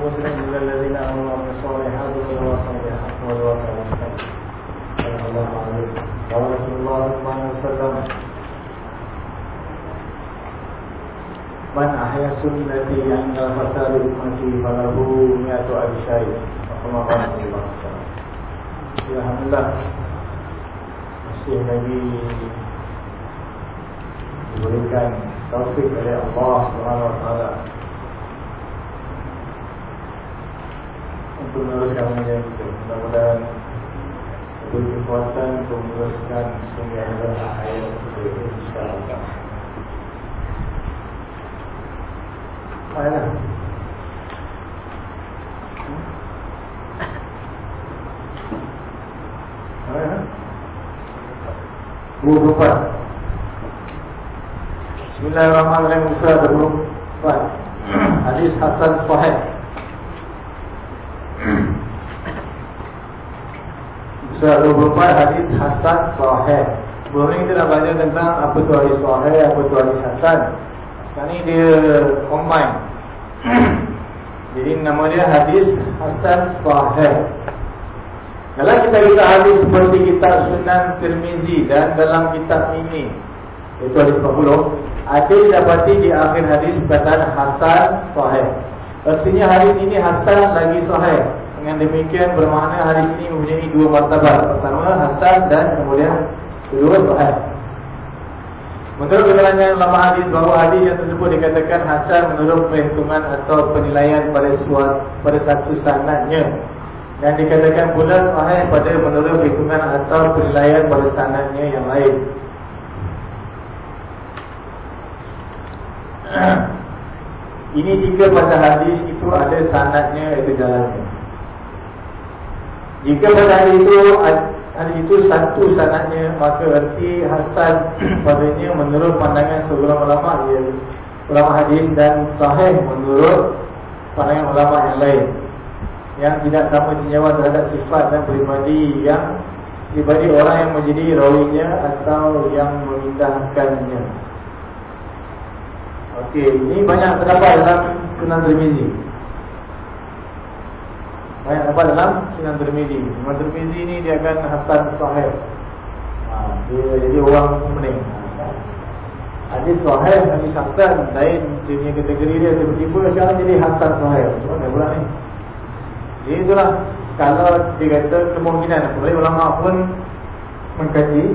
الإنسان لفي خسر إلا الذين آمنوا وعملوا الصالحات وتواصوا بالحق وتواصوا بالصبر صدق الله العظيم قال رسول الله صلى الله عليه وسلم من أحيا سنتي عند فساد أمتي فله مئة ألف شيء وكما قال صلى الله عليه وسلم Alhamdulillah Masih lagi Diberikan taufik oleh Allah SWT Untuk meneruskan menjadi kita Mudah-mudahan Beri kekuatan untuk meneruskan Sehingga adalah ayat Itu insyaAllah Ayat Dua empat. Bismillahirrahmanirrahim. Surah dua empat. Hadis Hasan Sahih. Empat. Hadis Hasan Sahih. Sebelum ni kita dah baca tentang apa tu hadis Sahih, apa tu hadis Hasan. Sekarang ni dia combine. Jadi nama dia hadis Hasan Sahih. Kalau kita kita hadis seperti kitab Sunan Tirmizi dan dalam kitab ini itu hadis 40 ada didapati di akhir hadis perkataan Hasan Sahih. Artinya hadis ini Hasan lagi Sahih. Dengan demikian bermakna hadis ini mempunyai dua martabat. Pertama Hasan dan kemudian kedua Sahih. Menurut keterangan ulama hadis bahawa hadis yang tersebut dikatakan Hasan menurut perhitungan atau penilaian pada suatu pada satu sanadnya dan dikatakan pula sahih pada menurut hitungan atau penilaian pada sanadnya yang lain. Ini jika pada hadis itu ada sanadnya itu jalannya. Jika hadis itu hadis itu satu sanadnya maka erti hasan padanya menurut pandangan seorang ulama ia ulama hadis dan sahih menurut pandangan ulama yang lain yang tidak sama tinjauan terhadap sifat dan peribadi yang pribadi orang yang menjadi rawinya atau yang memindahkannya. Okey, ini banyak terdapat dalam Sunan Tirmizi. Banyak terdapat dalam Sunan Tirmizi. Sunan Tirmizi ini dia akan hasan sahih. Ha, dia jadi orang pening. Hadis sahih, hadis hasan lain dia punya kategori dia tiba-tiba sekarang jadi hasan sahih. Mana pula ni? Jadi itulah kalau dikata kemungkinan boleh ulama pun mengkaji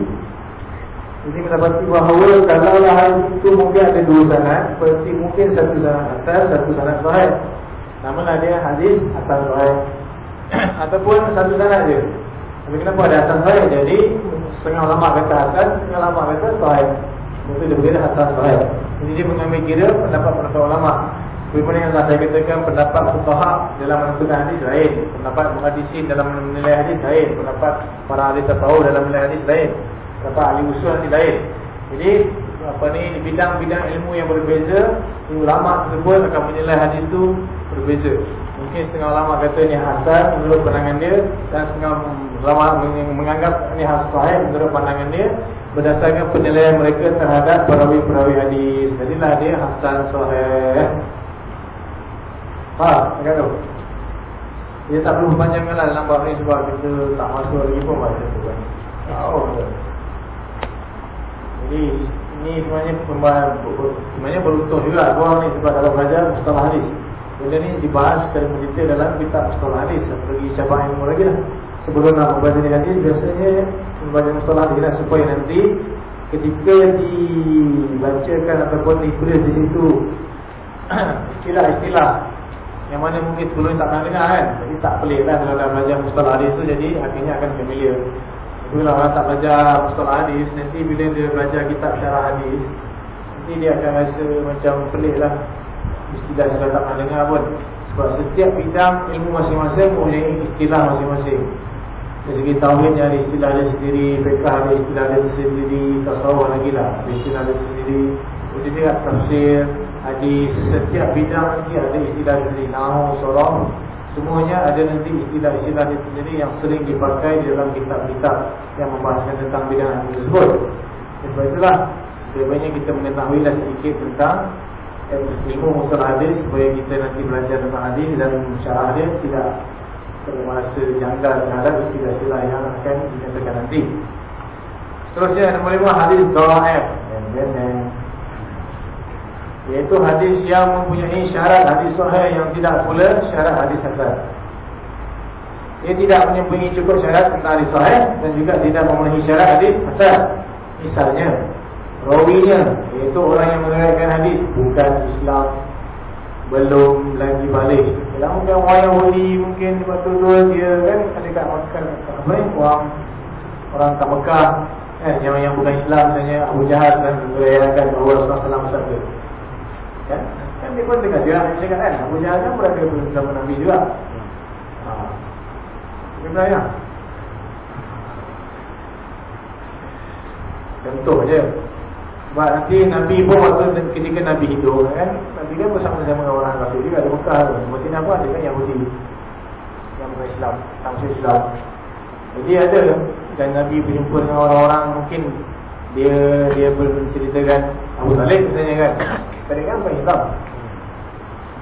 ini mendapati bahawa kalau lah hadis itu mungkin ada dua sanad seperti mungkin satu sanad atas satu sanad sahih namalah dia hadis atas sahih ataupun satu sanad je. Tapi kenapa? Ada atas sahih jadi setengah ulama kata atas setengah ulama kata sahih. Itu dia berbeza atas sahih jadi dia mengambil kira pendapat-pendapat ulama. Bagaimana yang saya katakan pendapat fuqaha dalam menentukan hadis lain, pendapat muhaddisin dalam menilai hadis lain, pendapat para ahli tasawuf dalam menilai hadis lain, pendapat ahli usul hadis lain. Jadi apa ni di bidang-bidang ilmu yang berbeza, ulama tersebut akan menilai hadis itu berbeza. Mungkin setengah ulama kata ini hasan menurut pandangan dia dan setengah ulama menganggap ini sahih menurut pandangan dia berdasarkan penilaian mereka terhadap perawi-perawi hadis. Jadilah dia hasan sahih. Ha, kan tu. Dia tak perlu panjangkanlah dalam bab ni sebab kita tak masuk lagi pun baca tu kan. Tahu? Jadi ini sebenarnya pembahasan sebenarnya beruntung juga orang ni sebab dalam belajar mustalah hadis. Benda ni dibahas secara mendetail dalam kitab mustalah hadis. Bagi cabang ilmu lagi lah. Sebelum nak membaca ni hadis biasanya membaca mustalah hadis lah supaya nanti ketika dibacakan ataupun ditulis di situ istilah-istilah yang mana mungkin sebelum tak pernah dengar kan Jadi tak pelik lah kalau dah belajar mustalah hadis tu Jadi akhirnya akan familiar Itulah orang tak belajar mustalah hadis Nanti bila dia belajar kitab syarah hadis Nanti dia akan rasa macam pelik lah Istilah yang tak pernah dengar pun. Sebab setiap bidang ilmu masing-masing Mempunyai istilah masing-masing. Dari segi tauhidnya ada istilah dia sendiri Fiqah ada istilah dia sendiri Tasawuf lagi lah. Ada istilah dia sendiri. Jadi dia tafsir hadis setiap bidang nanti ada istilah sendiri. Nahu, sorong Semuanya ada nanti istilah-istilah sendiri yang sering dipakai dalam kitab-kitab yang membahaskan tentang bidang tersebut. Sebab itulah sebenarnya kita mengetahuilah sedikit tentang ilmu musul hadis supaya kita nanti belajar tentang hadis dan syarah dia tidak termasa janggal terhadap istilah-istilah yang akan dinyatakan nanti. Seterusnya nombor lima hadis Dawa'if Iaitu hadis yang mempunyai syarat hadis sahih yang tidak pula syarat hadis hasan. Dia tidak mempunyai cukup syarat tentang hadis sahih Dan juga tidak memenuhi syarat hadis hasan. Misalnya Rawinya Iaitu orang yang menerangkan hadis Bukan Islam Belum lagi balik Dalam mungkin orang Yahudi Mungkin betul-betul dia kan Ada kat makan Apa ni Orang Orang tak Mekah eh, yang yang bukan Islam misalnya Abu Jahal dan merayakan bahawa Rasulullah SAW bersabda. Kan? Kan dia pun tengah dia cakap kan Abu Jahal kan berada bersama Nabi juga. Ha. Benar ya? Contoh je. Nanti Nabi pun waktu ketika Nabi hidup kan Nabi kan bersama-sama dengan orang kafir juga di Mekah tu. Mungkin apa ada kan Yahudi yang bukan Islam, tak Islam. Jadi ada dan Nabi berjumpa dengan orang-orang mungkin dia dia berceritakan Abu Talib misalnya kan. Tadi kan bukan Islam.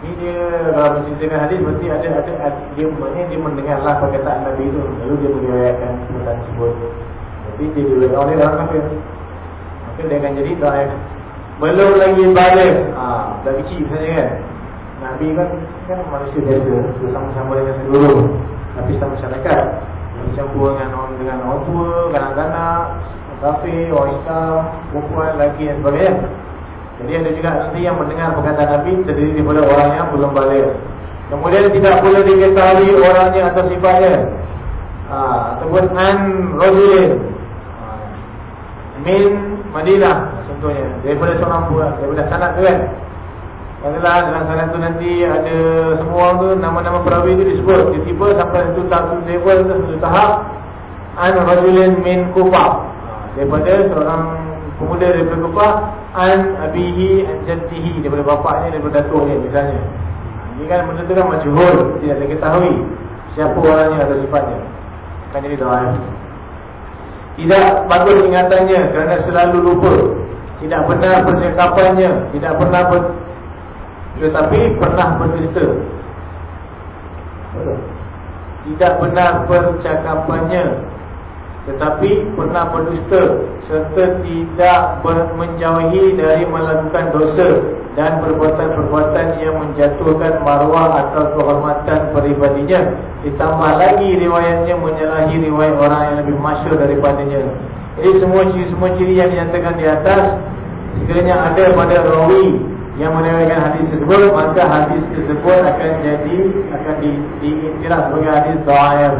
Ini dia kalau menceritakan hadis berarti ada ada, ada dia maknanya dia mendengarlah perkataan Nabi itu lalu dia meriwayatkan perkataan tersebut. Jadi dia diriwayatkan oleh orang kafir. Maka dia akan jadi dhaif. Belum lagi balik. Ha, dah kecil misalnya kan. Nabi kan kan manusia biasa bersama-sama dengan seluruh lapisan masyarakat bercampur dengan orang dengan orang tua, kanak-kanak, kafir, orang Islam, perempuan, lelaki dan sebagainya. Jadi ada juga nanti yang mendengar perkataan Nabi terdiri daripada orang yang belum balik. Kemudian tidak boleh diketahui orangnya atau sifatnya. Ha, ataupun an rajulin. Ha, min Madinah contohnya. Daripada seorang buah, daripada sanad tu kan. Katalah dalam salat tu nanti ada semua tu nama-nama perawi tu disebut. Tiba-tiba sampai satu tahap level tu satu tahap an rajulin min Kufah. Daripada seorang pemuda daripada Kufah an abihi an jaddihi daripada bapaknya daripada datuknya misalnya. Ini kan benda tu kan majhul, tidak diketahui siapa orangnya atau sifatnya. Kan jadi doa. Tidak bagus ingatannya kerana selalu lupa. Tidak benar percakapannya, tidak pernah ber tetapi pernah berdusta Tidak benar percakapannya Tetapi pernah berdusta Serta tidak menjauhi dari melakukan dosa Dan perbuatan-perbuatan yang menjatuhkan marwah atau kehormatan peribadinya. Ditambah lagi riwayatnya menyalahi riwayat orang yang lebih masyur daripadanya. Jadi semua ciri-semua ciri yang dinyatakan di atas Sekiranya ada pada rawi yang meneriwayatkan hadis tersebut maka hadis tersebut akan jadi akan di diiktiraf sebagai hadis dhaif.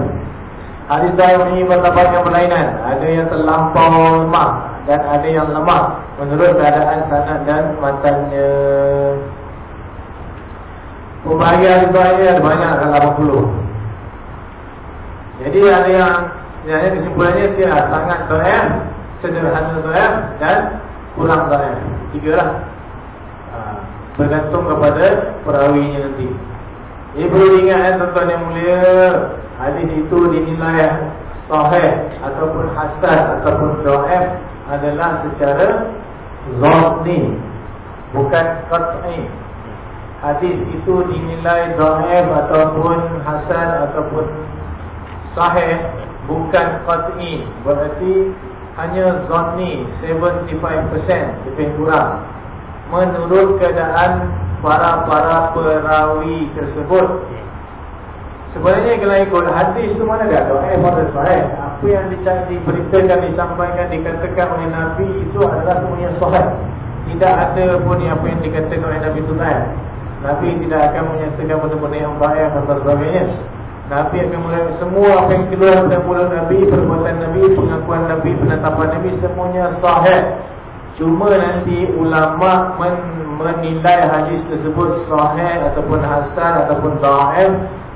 Hadis dhaif ini berlapaskan berlainan, ada yang terlampau lemah dan ada yang lemah menurut keadaan sanad dan matanya. Pembahagian ini ada banyak akan 80. Jadi ada yang sebenarnya kesimpulannya dia sangat dhaif, sederhana dhaif dan kurang dhaif. Tiga lah bergantung kepada perawinya nanti. Ini perlu diingat ya tuan-tuan yang mulia, hadis itu dinilai sahih ataupun hasan ataupun dhaif adalah secara zanni bukan qat'i. Hadis itu dinilai dhaif ataupun hasan ataupun sahih bukan qat'i. Berarti hanya zanni 75% lebih kurang menurut keadaan para-para perawi tersebut. Sebenarnya kalau ikut hadis itu mana doa eh pada sahih. Apa yang diberitakan, disampaikan, dikatakan oleh Nabi itu adalah semuanya sahih. Tidak ada pun apa yang dikatakan oleh Nabi itu kan. Nabi tidak akan menyatakan benda-benda yang baik atau sebagainya. Nabi akan mulai semua apa yang keluar dari mulut Nabi, perbuatan Nabi, pengakuan Nabi, penetapan Nabi semuanya sahih. Cuma nanti ulama men menilai hadis tersebut sahih ataupun hasan ataupun dhaif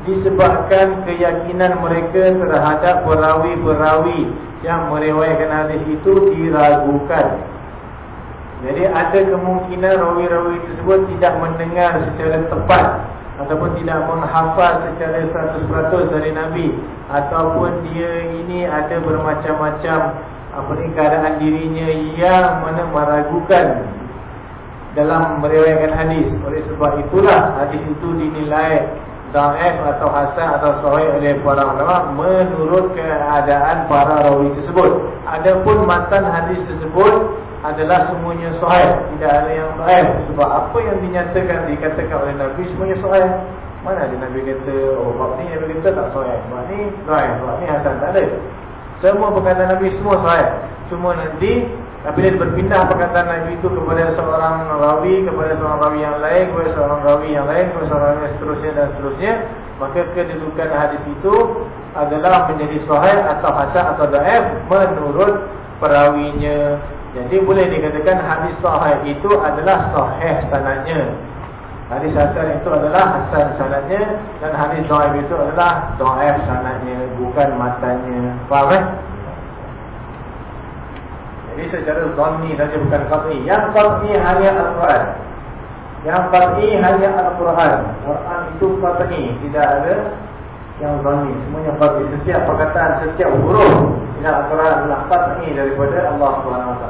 disebabkan keyakinan mereka terhadap perawi-perawi yang meriwayatkan hadis itu diragukan. Jadi ada kemungkinan rawi-rawi tersebut tidak mendengar secara tepat ataupun tidak menghafal secara 100% dari Nabi ataupun dia ini ada bermacam-macam apa ni keadaan dirinya yang mana meragukan dalam meriwayatkan hadis oleh sebab itulah hadis itu dinilai daif atau hasan atau sahih oleh para ulama menurut keadaan para rawi tersebut. Adapun matan hadis tersebut adalah semuanya sahih. Tidak ada yang sahih. Sebab apa yang dinyatakan dikatakan oleh Nabi semuanya sahih. Mana ada Nabi kata oh bab ni Nabi kata tak ni sahih. Bab ni hasan. Tak ada. Semua perkataan Nabi semua sahih. Cuma nanti apabila berpindah perkataan Nabi itu kepada seorang rawi kepada seorang rawi yang lain kepada seorang rawi yang lain kepada seorang rawi yang seterusnya dan seterusnya maka kedudukan hadis itu adalah menjadi sahih atau hasan atau daif menurut perawinya jadi boleh dikatakan hadis sahih itu adalah sahih sanadnya. Hadis hasan itu adalah hasan sanadnya dan hadis dhaif itu adalah dhaif sanadnya bukan matanya. Faham eh? Jadi secara zanni saja bukan qat'i. Yang qat'i hanya Al-Quran. Yang qat'i hanya Al-Quran. Quran itu qat'i, tidak ada yang zanni. Semuanya qat'i. Setiap perkataan, setiap huruf tidak Al-Quran adalah qat'i daripada Allah SWT.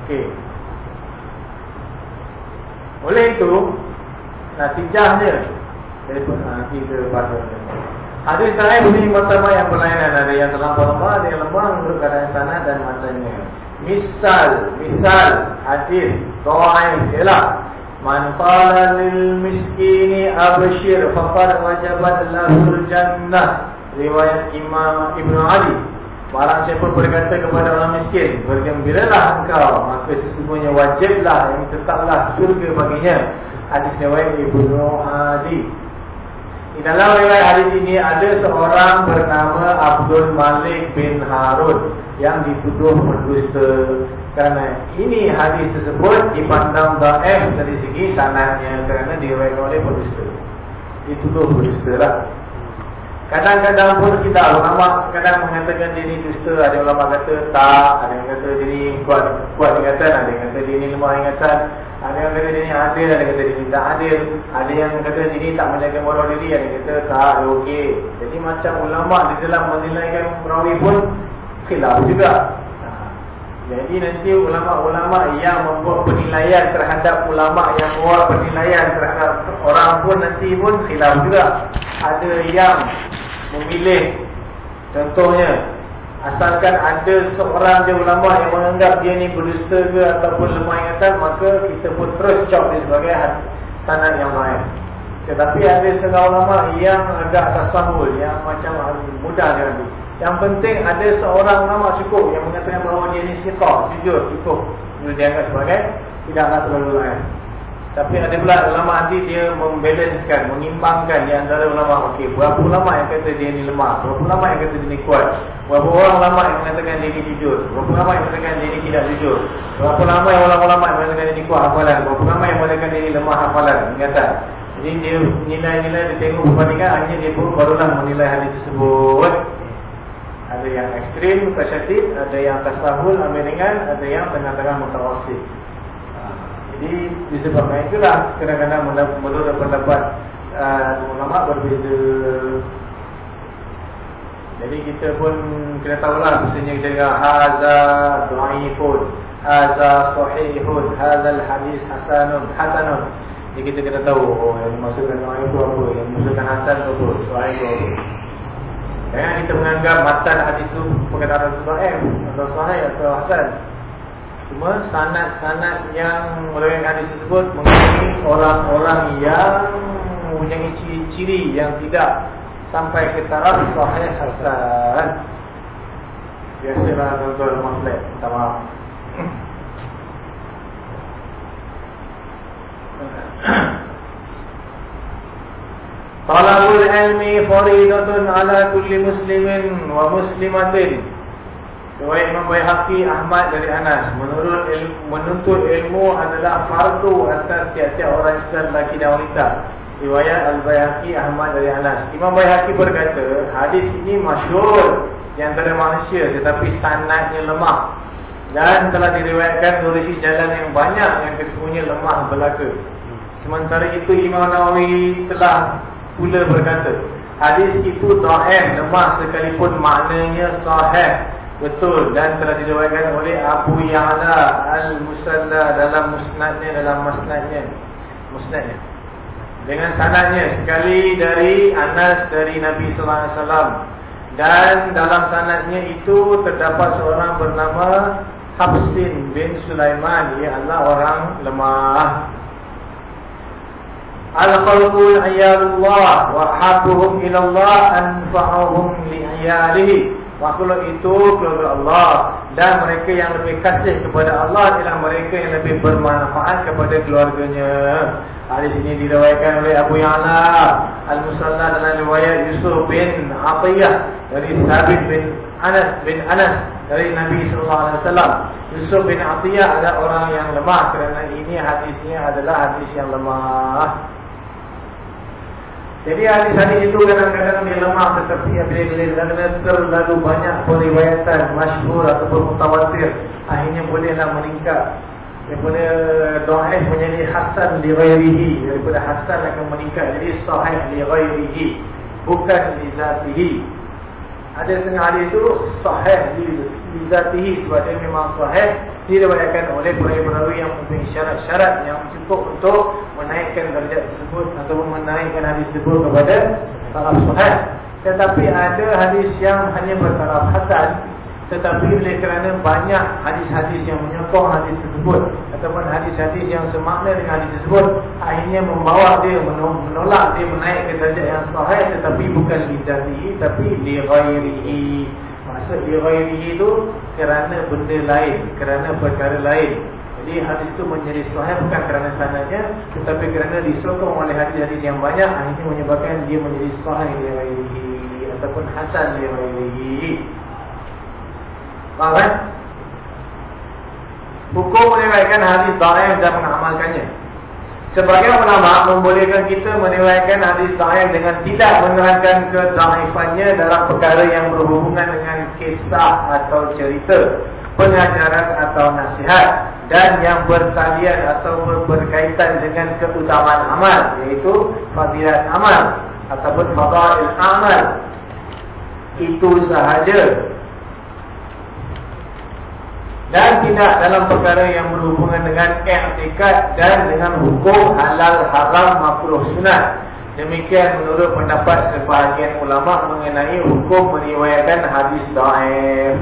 Okey. Oleh itu, natijahnya Telepon nanti ke pada Hadis terakhir ini pertama yang berlainan Ada yang terlampau lemah, ada yang lemah Menurut keadaan sana dan matanya. Misal, misal Hadis, doain, ialah Man qala lil miskini abshir Faqad wajabat lahul jannah. Riwayat Imam Ibn Ali. Barang siapa berkata kepada orang miskin Bergembiralah engkau Maka sesungguhnya wajiblah Yang tetaplah surga baginya. Hadis riwayat Ibnu Adi. Di dalam riwayat hadis ini Ada seorang bernama Abdul Malik bin Harun Yang dituduh berdusta. Kerana ini hadis tersebut Dipandang da'ef dari segi sanatnya Kerana diriwayatkan oleh berdusta Dituduh berdusta lah. Kadang-kadang pun kita ulama kadang mengatakan diri dusta, ada ulama kata tak, ada yang kata diri kuat kuat ingatan, ada yang kata diri lemah ingatan, ada yang kata diri adil, ada kata diri tak adil, ada yang kata diri tak menjaga moral diri, ada kata tak okey. Jadi macam ulama di dalam menilaikan perawi pun khilaf juga. Jadi nanti ulama-ulama yang membuat penilaian terhadap ulama yang membuat penilaian terhadap orang pun nanti pun khilaf juga. Ada yang memilih contohnya asalkan ada seorang dia ulama yang menganggap dia ni berdusta ke ataupun lemah ingatan maka kita pun terus cop dia sebagai sanad yang lain. Tetapi ada setengah ulama yang agak tasahul yang macam mudah dia ambil. Yang penting ada seorang nama cukup yang mengatakan bahawa dia ni siqah, jujur, cukup. Dia dianggap sebagai tidaklah terlalu lain. Tapi ada pula ulama nanti dia membalancekan, mengimbangkan di antara ulama. Okey, berapa ulama yang kata dia ni lemah, berapa ulama yang kata dia ni kuat. Berapa orang ulama yang mengatakan dia ni jujur, berapa ulama yang mengatakan dia ni tidak jujur. Berapa ulama yang ulama-ulama yang mengatakan dia ni kuat hafalan, berapa ulama yang mengatakan dia ni lemah hafalan, ingatan. Jadi dia nilai-nilai dia tengok perbandingan hanya dia pun barulah menilai hadis tersebut. Ada yang ekstrim, tasyadid, ada yang tasahul, ambil ringan, ada yang tengah-tengah mutawasid. Jadi disebabkan itulah kadang-kadang menurut pendapat uh, ulama berbeza. Jadi kita pun kena tahulah Maksudnya kita dengar Haza du'ifun Haza sahihun Haza hadis hasanun Hasanun Jadi kita kena tahu Oh yang dimaksudkan du'if itu apa Yang dimaksudkan hasan itu apa Sahih itu apa Jangan kita menganggap matan hadis itu perkataan Rasulullah atau sahih atau hasan. Cuma sanad-sanad yang meriwayatkan hadis tersebut mengenai orang-orang yang mempunyai ciri-ciri yang tidak sampai ke taraf sahih hasan. Biasalah tuan-tuan maksud sama. Talabul ilmi faridatun ala kulli muslimin wa muslimatin. Riwayat Imam Baihaqi Ahmad dari Anas menurut ilmu, menuntut ilmu adalah fardu atas tiap-tiap orang Islam lelaki dan wanita. Riwayat Al-Baihaqi Ahmad dari Anas. Imam Baihaqi berkata, hadis ini masyhur di antara manusia tetapi sanadnya lemah dan telah diriwayatkan dari jalan yang banyak yang kesemuanya lemah belaka. Sementara itu Imam Nawawi telah pula berkata Hadis itu da'if lemah sekalipun maknanya sahih Betul. Dan telah diriwayatkan oleh Abu Ya'la Al-Musalla dalam musnadnya dalam musnadnya musnadnya. Dengan sanadnya sekali dari Anas dari Nabi sallallahu alaihi wasallam. Dan dalam sanadnya itu terdapat seorang bernama Habsin bin Sulaiman. Ia adalah orang lemah. Al-qalbu ayalullah wa habuhum ila Allah anfa'uhum li ayalihi Makhluk itu keluarga Allah Dan mereka yang lebih kasih kepada Allah Ialah mereka yang lebih bermanfaat kepada keluarganya. Hadis ini diriwayatkan oleh Abu Ya'la Al-Musalla dalam riwayat Yusuf bin Atiyah Dari Sabit bin Anas bin Anas Dari Nabi SAW Yusuf bin Atiyah adalah orang yang lemah Kerana ini hadisnya adalah hadis yang lemah jadi hadis-hadis itu kadang-kadang dia lemah tetapi bila-bila terlalu banyak periwayatan masyhur ataupun mutawatir. Akhirnya bolehlah meningkat. Daripada dhaif menjadi hasan li ghairihi. Daripada hasan akan meningkat jadi sahih li ghairihi bukan li zatihi ada setengah hadis itu sahih li zatihi sebab dia memang sahih diriwayatkan oleh perawi-perawi yang mempunyai syarat-syarat yang cukup untuk menaikkan darjat tersebut ataupun menaikkan hadis tersebut kepada taraf sahih. Tetapi ada hadis yang hanya bertaraf hasan tetapi oleh kerana banyak hadis-hadis yang menyokong hadis tersebut ataupun hadis-hadis yang semakna dengan hadis tersebut akhirnya membawa dia menolak dia menaikkan darjat yang sahih tetapi bukan li tapi li ghairihi. Maksud li ghairihi itu kerana benda lain kerana perkara lain. Jadi hadis itu menjadi sahih bukan kerana sanadnya tetapi kerana disokong oleh hadis-hadis yang banyak akhirnya menyebabkan dia menjadi sahih li ghairihi ataupun hasan li ghairihi faham kan hukum meriwayatkan hadis dhaif dan mengamalkannya. Sebagai ulama membolehkan kita meriwayatkan hadis sahih dengan tidak menerangkan kedhaifannya dalam perkara yang berhubungan dengan kisah atau cerita, pengajaran atau nasihat dan yang bertalian atau berkaitan dengan keutamaan amal iaitu fadilat amal ataupun fadail amal. Itu sahaja dan tidak dalam perkara yang berhubungan dengan i'tikad dan dengan hukum halal haram makruh sunat. Demikian menurut pendapat sebahagian ulama mengenai hukum meriwayatkan hadis dhaif.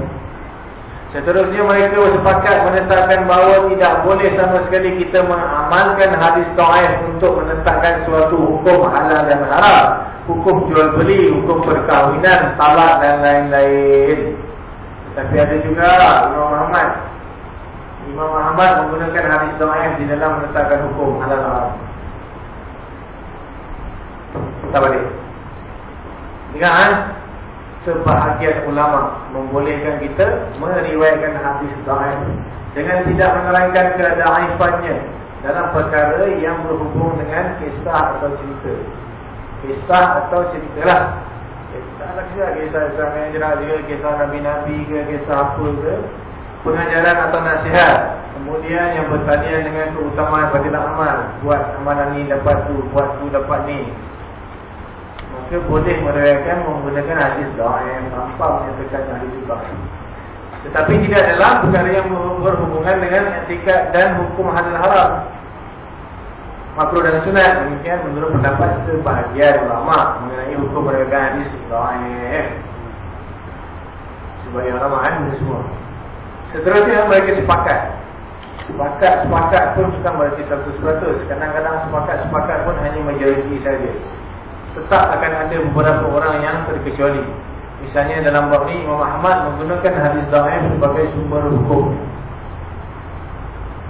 Seterusnya mereka bersepakat menetapkan bahawa tidak boleh sama sekali kita mengamalkan hadis dhaif untuk menetapkan suatu hukum halal dan haram, hukum jual beli, hukum perkahwinan, talak dan lain-lain. Tapi ada juga Imam Muhammad. Imam Muhammad menggunakan hadis doaif di dalam menetapkan hukum halal haram. Tak balik. Ingat Sebahagian ulama membolehkan kita meriwayatkan hadis doaif Dengan tidak menerangkan keadaifannya Dalam perkara yang berhubung dengan kisah atau cerita. Kisah atau cerita lah tak kisah kisah yang jenak juga kisah Nabi-Nabi ke kisah apa ke pengajaran atau nasihat. Kemudian yang bertanya dengan keutamaan fadilah amal buat amalan ni dapat tu buat tu dapat ni. Maka boleh merayakan menggunakan hadis doa yang tanpa menyatakan hadis doa tetapi tidak dalam perkara yang berhubungan dengan etikat dan hukum halal haram makruh dan sunat demikian menurut pendapat sebahagian ulama mengenai hukum mereka hadis dhaif sebagai ulama kan semua. Seterusnya mereka sepakat. Sepakat sepakat pun bukan berarti 100% kadang-kadang sepakat sepakat pun hanya majoriti saja. Tetap akan ada beberapa orang yang terkecuali. Misalnya dalam bab ni Imam Ahmad menggunakan hadis dhaif sebagai sumber hukum.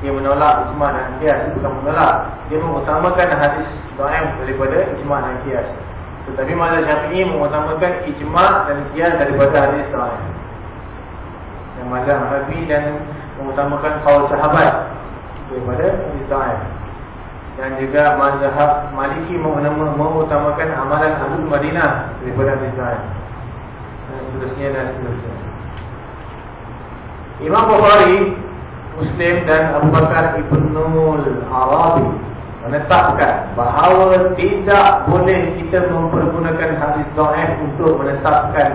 Dia menolak ijma' dan kias bukan menolak dia mengutamakan hadis dhaif daripada ijma' dan kias tetapi mazhab Syafi'i mengutamakan ijma' dan kias daripada hadis dhaif. Yang mazhab Hanafi dan mengutamakan qaul sahabat daripada hadis dhaif. Dan juga mazhab Maliki mengutamakan amalan Abu Madinah daripada hadis dhaif. Dan seterusnya dan seterusnya. Imam Bukhari Muslim dan Abu Bakar Ibnul Arabi menetapkan bahawa tidak boleh kita mempergunakan hadis dhaif untuk menetapkan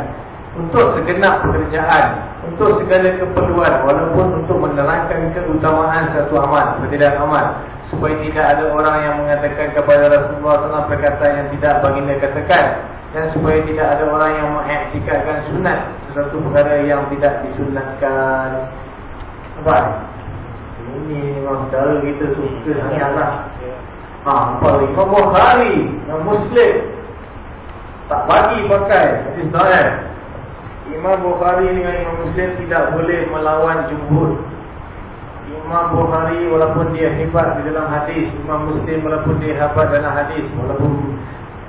untuk segenap pekerjaan, untuk segala keperluan walaupun untuk menerangkan keutamaan satu amal, perbezaan amal supaya tidak ada orang yang mengatakan kepada Rasulullah SAW perkataan yang tidak baginda katakan dan supaya tidak ada orang yang mengiktikadkan sunat sesuatu perkara yang tidak disunatkan. Apa? Ini memang cara kita suka sangatlah. Ha, apa Imam Bukhari yang Muslim tak bagi pakai hadis dhaif. Imam Bukhari dengan Imam Muslim tidak boleh melawan jumhur. Imam Bukhari walaupun dia hebat di dalam hadis, Imam Muslim walaupun dia hebat dalam hadis, walaupun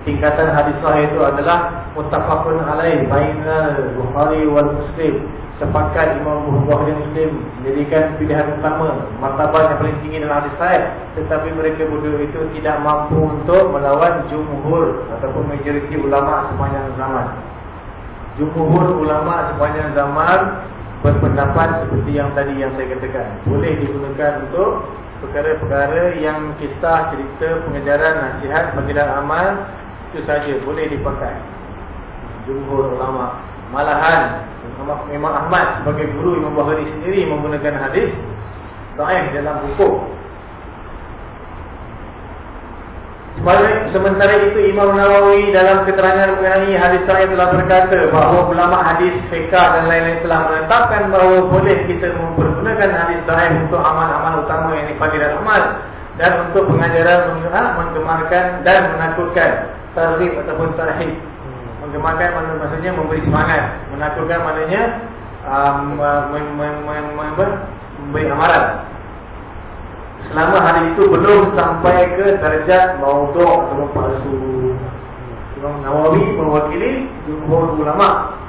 tingkatan hadis sahih itu adalah muttafaqun alaih bainal Bukhari wal Muslim sepakat Imam Bukhari Muslim menjadikan pilihan utama martabat yang paling tinggi dalam hadis sahih tetapi mereka berdua itu tidak mampu untuk melawan jumhur ataupun majoriti ulama sepanjang zaman. Jumhur ulama sepanjang zaman berpendapat seperti yang tadi yang saya katakan. Boleh digunakan untuk perkara-perkara yang kisah cerita pengejaran nasihat bagian amal itu saja boleh dipakai. Jumhur ulama. Malahan Imam Ahmad sebagai guru Imam Bukhari sendiri menggunakan hadis dhaif dalam hukum sementara itu Imam Nawawi dalam keterangan mengenai hadis dhaif telah berkata bahawa ulama hadis fiqh dan lain-lain telah menetapkan bahawa boleh kita mempergunakan hadis dhaif untuk amal-amal utama yang dipadiran amal dan untuk pengajaran menggemarkan dan menakutkan tarhib ataupun tarhib. Menggemakan maknanya maksudnya memberi semangat, menakutkan maknanya um, memberi amaran. Selama hari itu belum sampai ke darjat maudhu' atau palsu. Imam Nawawi mewakili jumhur ulama.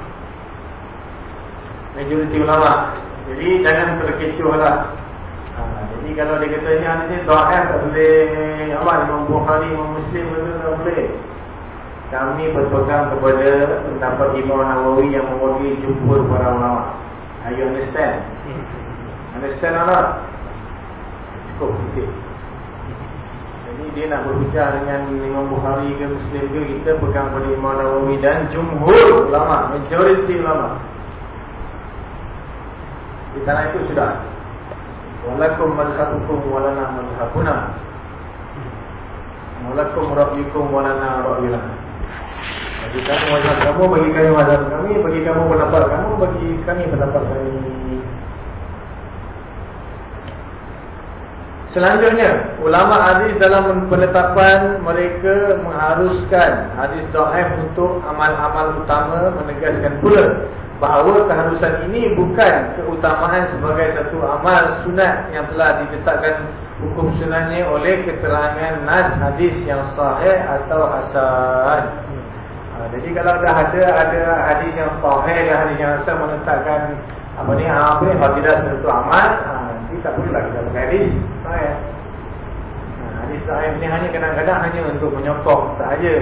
Majoriti ulama. Jadi jangan terkecohlah. Ha, jadi kalau dia kata ini hadis ni dhaif tak boleh apa Imam Bukhari Imam Muslim tak boleh kami berpegang kepada pendapat Imam Nawawi yang mewakili jumhur para ulama. Are you understand? Understand or not? Cukup sikit. Jadi dia nak berbicara dengan Imam Bukhari ke Muslim ke kita pegang pada Imam Nawawi dan jumhur ulama, majoriti ulama. Di sana itu sudah. Walakum mazhabukum walana mazhabuna. Walakum ra'yukum walana ra'yuna. Bagi kamu mazhab kamu, bagi kami mazhab kami, bagi kamu pendapat kamu, bagi kami pendapat kami. Selanjutnya, ulama hadis dalam penetapan mereka mengharuskan hadis dhaif untuk amal-amal utama menegaskan pula bahawa keharusan ini bukan keutamaan sebagai satu amal sunat yang telah ditetapkan hukum sunatnya oleh keterangan nas hadis yang sahih atau hasan. Ha, jadi kalau dah ada ada hadis yang sahih dan hadis yang hasan menetapkan apa ni apa ni fadilah satu amal, ha, jadi tak boleh lagi dalam hadis sahih. Ha, hadis sahih ni hanya kadang-kadang hanya untuk menyokong sahaja.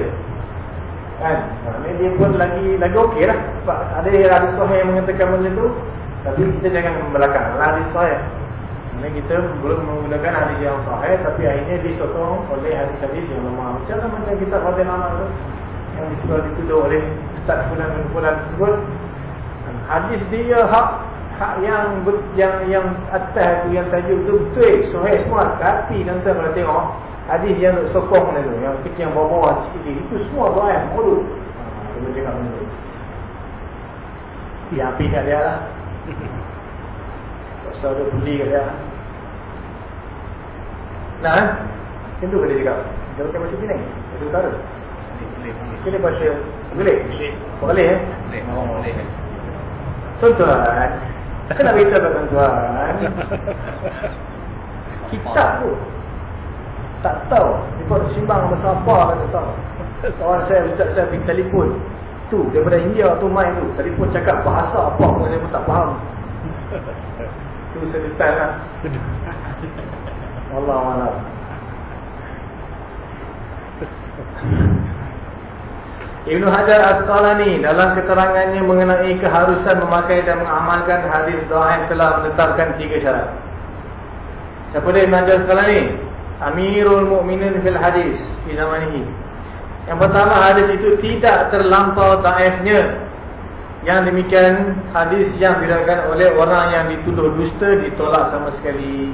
Kan? Ha, ni dia pun lagi lagi okeylah sebab ada hadis sahih yang mengatakan benda tu. Tapi kita jangan membelakang hadis sahih. Ini kita belum menggunakan hadis yang sahih tapi akhirnya disokong oleh hadis-hadis yang lemah. Macam mana kita fadilah amal tu? Yang sudah dituduh oleh Ustaz Fulan tersebut. Hadis dia hak hak yang yang yang atas tu yang tajuk tu betul sahih semua tapi nanti kalau tengok. Hadis yang sokong tu yang kecil yang bawah-bawah sikit itu semua dhaif mulut. Ha dia cakap benda dia api kat dia lah. Pasal dia beli kat dia nah macam tu dia cakap. Dia macam macam ni dia utara boleh baca Boleh? Boleh. Eh? Boleh Tuan-tuan Saya nak beritahu tuan-tuan. Kitab tu Tak tahu. Dia buat simbang sama siapa kata tahu. Kawan saya Ustaz saya pergi telefon. Tu daripada India tu main tu Telefon cakap bahasa apa pun saya pun tak faham. Tu saya detail lah. Allah Allah Ibn Hajar As-Salani dalam keterangannya mengenai keharusan memakai dan mengamalkan hadis yang telah menetapkan tiga syarat. Siapa dia Ibn Hajar As-Salani? Amirul Mukminin fil hadis di zaman ini. Yang pertama hadis itu tidak terlampau taifnya. Yang demikian hadis yang diriwayatkan oleh orang yang dituduh dusta ditolak sama sekali.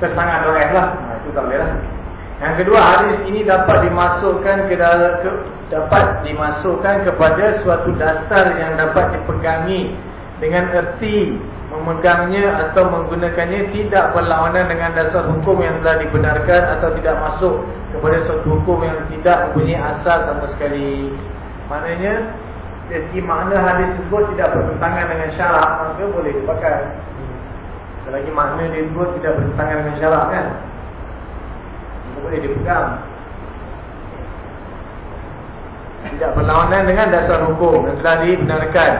Tersangat taif lah. Ha, itu tak boleh lah. Yang kedua hadis ini dapat dimasukkan ke dalam ke, dapat dimasukkan kepada suatu dasar yang dapat dipegangi dengan erti memegangnya atau menggunakannya tidak berlawanan dengan dasar hukum yang telah dibenarkan atau tidak masuk kepada suatu hukum yang tidak mempunyai asal sama sekali. Maknanya, jadi makna hadis tersebut tidak bertentangan dengan syarak, maka boleh dipakai. Selagi makna dia tersebut tidak bertentangan dengan syarak kan? Boleh dipegang. Tidak berlawanan dengan dasar hukum yang telah dibenarkan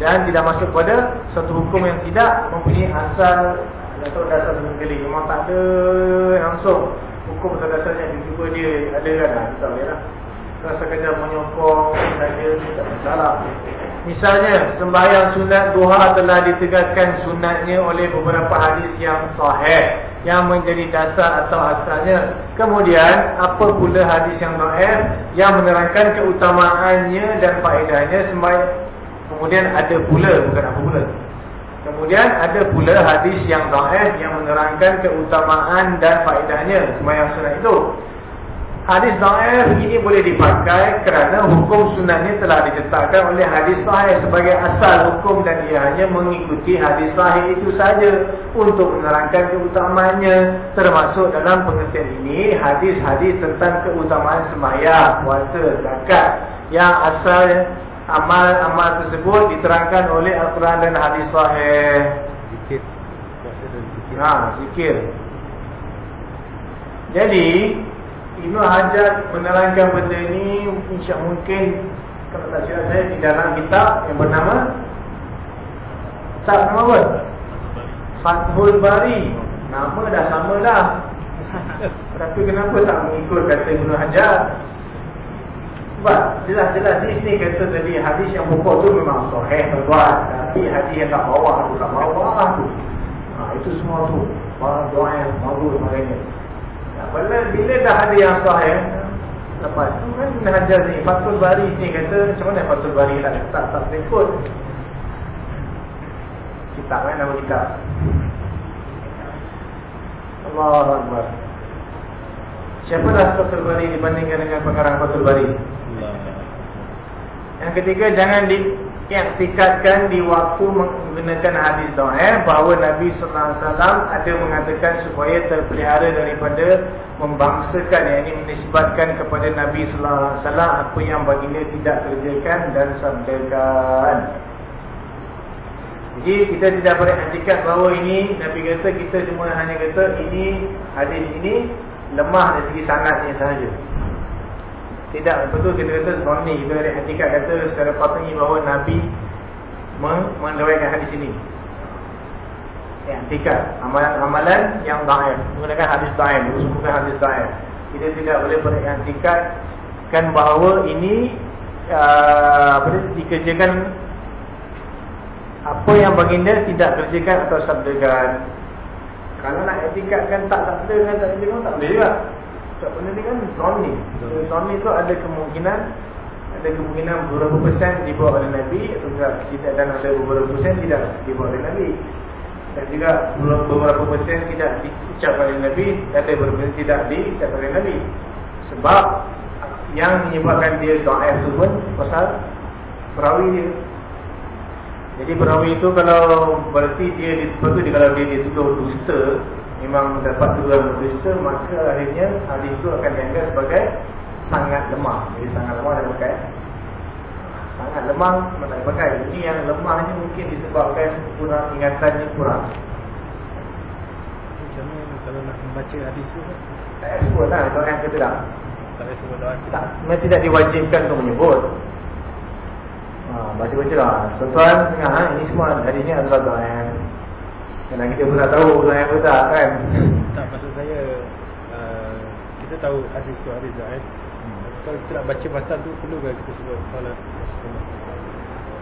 dan tidak masuk pada satu hukum yang tidak mempunyai asal atau dasar sendiri. Memang tak ada langsung hukum atau dasarnya tiba-tiba dia ada kan lah. Tak boleh lah. Rasa kerja menyokong saja tidak masalah. Misalnya sembahyang sunat duha telah ditegakkan sunatnya oleh beberapa hadis yang sahih yang menjadi dasar atau asalnya. Kemudian apa pula hadis yang sahih yang menerangkan keutamaannya dan faedahnya sembahyang Kemudian ada pula bukan apa pula. Kemudian ada pula hadis yang sahih yang menerangkan keutamaan dan faedahnya sembahyang sunat itu. Hadis sahih ini boleh dipakai kerana hukum sunatnya telah ditetapkan oleh hadis sahih sebagai asal hukum dan ia hanya mengikuti hadis sahih itu saja untuk menerangkan keutamaannya termasuk dalam pengertian ini hadis-hadis tentang keutamaan sembahyang, puasa, zakat yang asal amal-amal tersebut diterangkan oleh Al-Quran dan hadis sahih. Zikir. Ha, zikir. Jadi, Ibnu Hajar menerangkan benda ini insya mungkin kalau tak silap saya di dalam kitab yang bernama tak nama apa? Fathul Bari. Nama dah sama dah. Tapi kenapa tak mengikut kata Ibnu Hajar? Sebab jelas-jelas di sini kata tadi hadis yang pokok tu memang sahih terbuat. Tapi hadis yang tak bawah tu tak bawah tu. Ha, itu semua tu. Doa yang bagus maknanya. Bila, bila dah ada yang sahih, lepas tu kan Ibn Hajar ni, Fatul Bari ni kata, macam mana Fatul Bari tak tak tak berikut. Kitab kan nama kitab. Allah Akbar. Siapa dah Fatul Bari dibandingkan dengan pengarang Fatul Bari? Yang ketiga jangan diiktikadkan di waktu menggunakan hadis doa bahawa Nabi wasallam ada mengatakan supaya terpelihara daripada membangsakan yang ini menisbatkan kepada Nabi wasallam apa yang baginda tidak kerjakan dan sabdakan. Jadi kita tidak boleh iktikad bahawa ini Nabi kata kita semua hanya kata ini hadis ini lemah dari segi sanadnya sahaja. Tidak, betul kita kata Zonni, kita ada hatikat kata secara patutnya bahawa Nabi Mendawakan hadis ini. Ya, hatikat Amalan-amalan yang da'if Menggunakan hadis da'if, menggunakan hadis da'if. Kita tidak boleh berhatikat Kan bahawa ini uh, Dikerjakan Apa yang baginda tidak kerjakan atau sabdakan. Kalau nak etikatkan tak sabdakan, tak kerjakan, tak boleh juga tak ni kan Zonni Zonni tu ada kemungkinan Ada kemungkinan beberapa persen dibawa oleh Nabi Atau tidak tidak dan ada beberapa persen tidak dibawa oleh Nabi. Dan juga beberapa persen tidak diucap oleh Nabi Dan ada beberapa persen tidak diucap oleh Nabi. Sebab Yang menyebabkan dia doa itu pun Pasal perawi dia. Jadi perawi itu kalau berarti dia betul kalau dia dituduh dusta memang dapat tuduhan berdusta maka akhirnya hadis itu akan dianggap sebagai sangat lemah. Jadi sangat lemah dan pakai. Sangat lemah tak pakai? Ini yang lemah mungkin disebabkan kurang ingatannya kurang. Macam mana kalau nak membaca hadis itu tak sebut lah orang yang kata tak tak memang tidak diwajibkan untuk menyebut. Ha, baca-baca lah. Tuan-tuan ha, ini semua hadisnya adalah doa yang Kerana kita pun tak tahu Tuhan yang betul kan Tak maksud saya uh, Kita tahu hadis tu hadis eh? hmm. Kalau kita nak baca pasal tu Perlu ke kita sebut Salat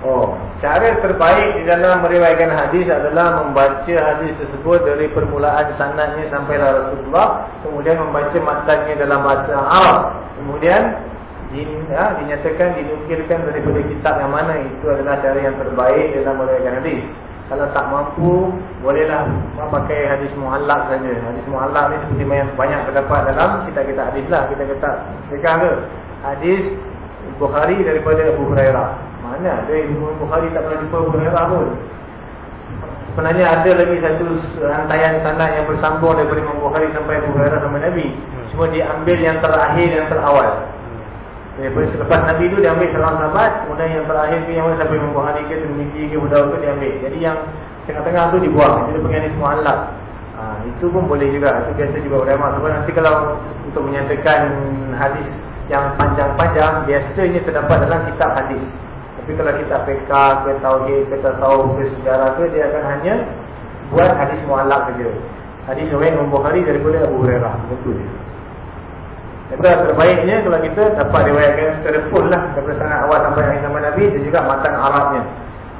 Oh, cara terbaik di dalam meriwayatkan hadis adalah membaca hadis tersebut dari permulaan sanadnya sampai Rasulullah, kemudian membaca matanya dalam bahasa Arab. Kemudian ya, dinyatakan dinukilkan daripada kitab yang mana itu adalah cara yang terbaik dalam meriwayatkan hadis. Kalau tak mampu, bolehlah pakai hadis muallak saja. Hadis muallak ni seperti banyak, banyak terdapat dalam kitab-kitab hadis lah. Kita kata, pegang ke? Hadis Bukhari daripada Abu Hurairah. Mana ada Imam Bukhari tak pernah jumpa Abu Hurairah pun. Sebenarnya ada lagi satu rantaian sanad yang bersambung daripada Imam Bukhari sampai Abu Hurairah sampai Nabi. Cuma dia ambil yang terakhir dan terawal. Daripada selepas Nabi itu dia ambil salam sahabat, kemudian yang terakhir tu yang sampai Imam Bukhari ke Tirmizi ke Budaw tu dia ambil. Jadi yang tengah-tengah tu dibuang. Itu panggil ni semua alat. Ha, itu pun boleh juga. Itu biasa juga ulama. Sebab nanti kalau untuk menyatakan hadis yang panjang-panjang biasanya terdapat dalam kitab hadis. Tapi kalau kita peka, kita tauhid, kita sahur, kita sejarah tu dia akan hanya buat hadis muallak saja. Hadis yang Bukhari daripada Abu Hurairah. Betul dia. Jadi terbaiknya kalau kita dapat riwayatkan secara full lah daripada sanad awal sampai akhir zaman Nabi dan juga matan Arabnya.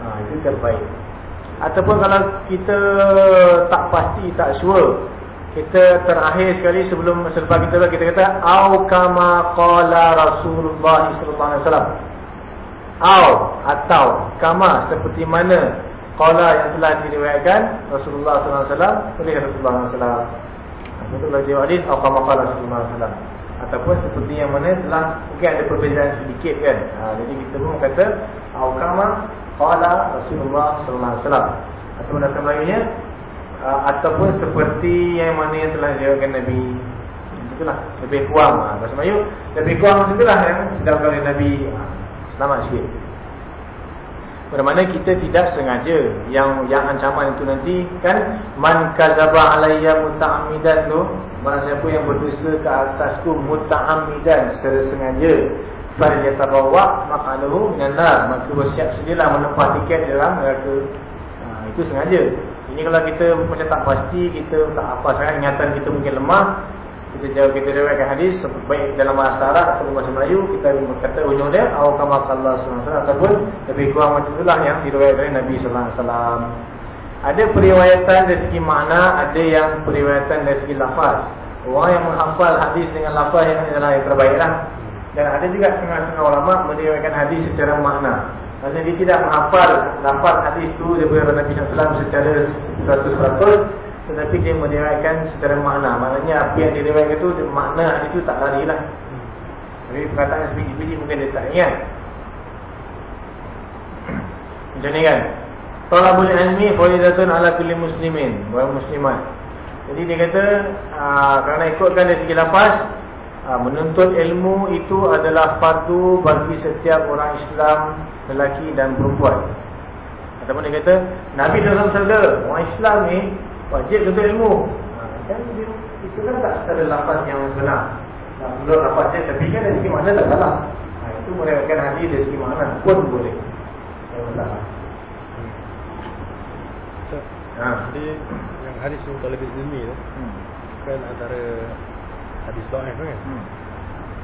Ha, itu terbaik. Ataupun kalau kita tak pasti, tak sure, kita terakhir sekali sebelum selepas kita kita kata au kama qala Rasulullah wasallam. Au atau kama seperti mana qala yang telah diriwayatkan Rasulullah wasallam oleh Rasulullah wasallam. Betul lagi hadis au kama qala Rasulullah wasallam ataupun seperti yang mana telah mungkin ada perbezaan sedikit kan. Ha, jadi kita pun kata au kama qala Rasulullah sallallahu alaihi wasallam. Ataupun bahasa Melayunya uh, ataupun seperti yang mana yang telah diriwayatkan Nabi. Itulah lebih kurang. Ha, bahasa Melayu lebih kurang itulah yang sedang oleh Nabi. Selamat sikit. Bermakna kita tidak sengaja Yang yang ancaman itu nanti Kan? Man kazaba alayya muta'amidan tu Mana siapa yang berdusta ke atasku Muta'amidan secara sengaja Fadiyata bawa Makanuhu Minanlah Maka bersiap sedialah Menempah tiket dalam neraka. Ha, Itu sengaja. Ini kalau kita macam tak pasti Kita tak apa sangat Ingatan kita mungkin lemah kita jawab kita riwayatkan hadis baik dalam bahasa Arab atau bahasa Melayu kita berkata ujung dia sallallahu alaihi wasallam ataupun lebih kurang macam itulah yang diriwayatkan Nabi sallallahu alaihi wasallam. Ada periwayatan dari segi makna, ada yang periwayatan dari segi lafaz. Orang yang menghafal hadis dengan lafaz yang adalah yang terbaiklah. Dan ada juga setengah-setengah ulama meriwayatkan hadis secara makna. Maksudnya dia tidak menghafal lafaz hadis itu daripada Nabi wasallam secara 100%. Tetapi dia meriwayatkan secara makna Maknanya apa yang diriwayatkan itu Makna itu tak lari lah Tapi perkataan sebiji-biji mungkin dia tak ingat Macam ni kan Talabul ilmi Faidatun ala kulli muslimin Orang muslimat Jadi dia kata aa, Kerana ikutkan dari segi lapas aa, Menuntut ilmu itu adalah fardu Bagi setiap orang Islam Lelaki dan perempuan Ataupun dia kata Nabi SAW Orang Islam ni wajib untuk ilmu. Kan itu kan tak ada lafaz yang sebenar. Tak perlu lafaznya tapi kan dari segi mana tak salah. Ha, itu mereka hadis dari segi mana pun boleh. Ya, so, ha. Jadi yang hadis untuk lebih ilmi tu hmm. kan antara hadis doa kan. Hmm.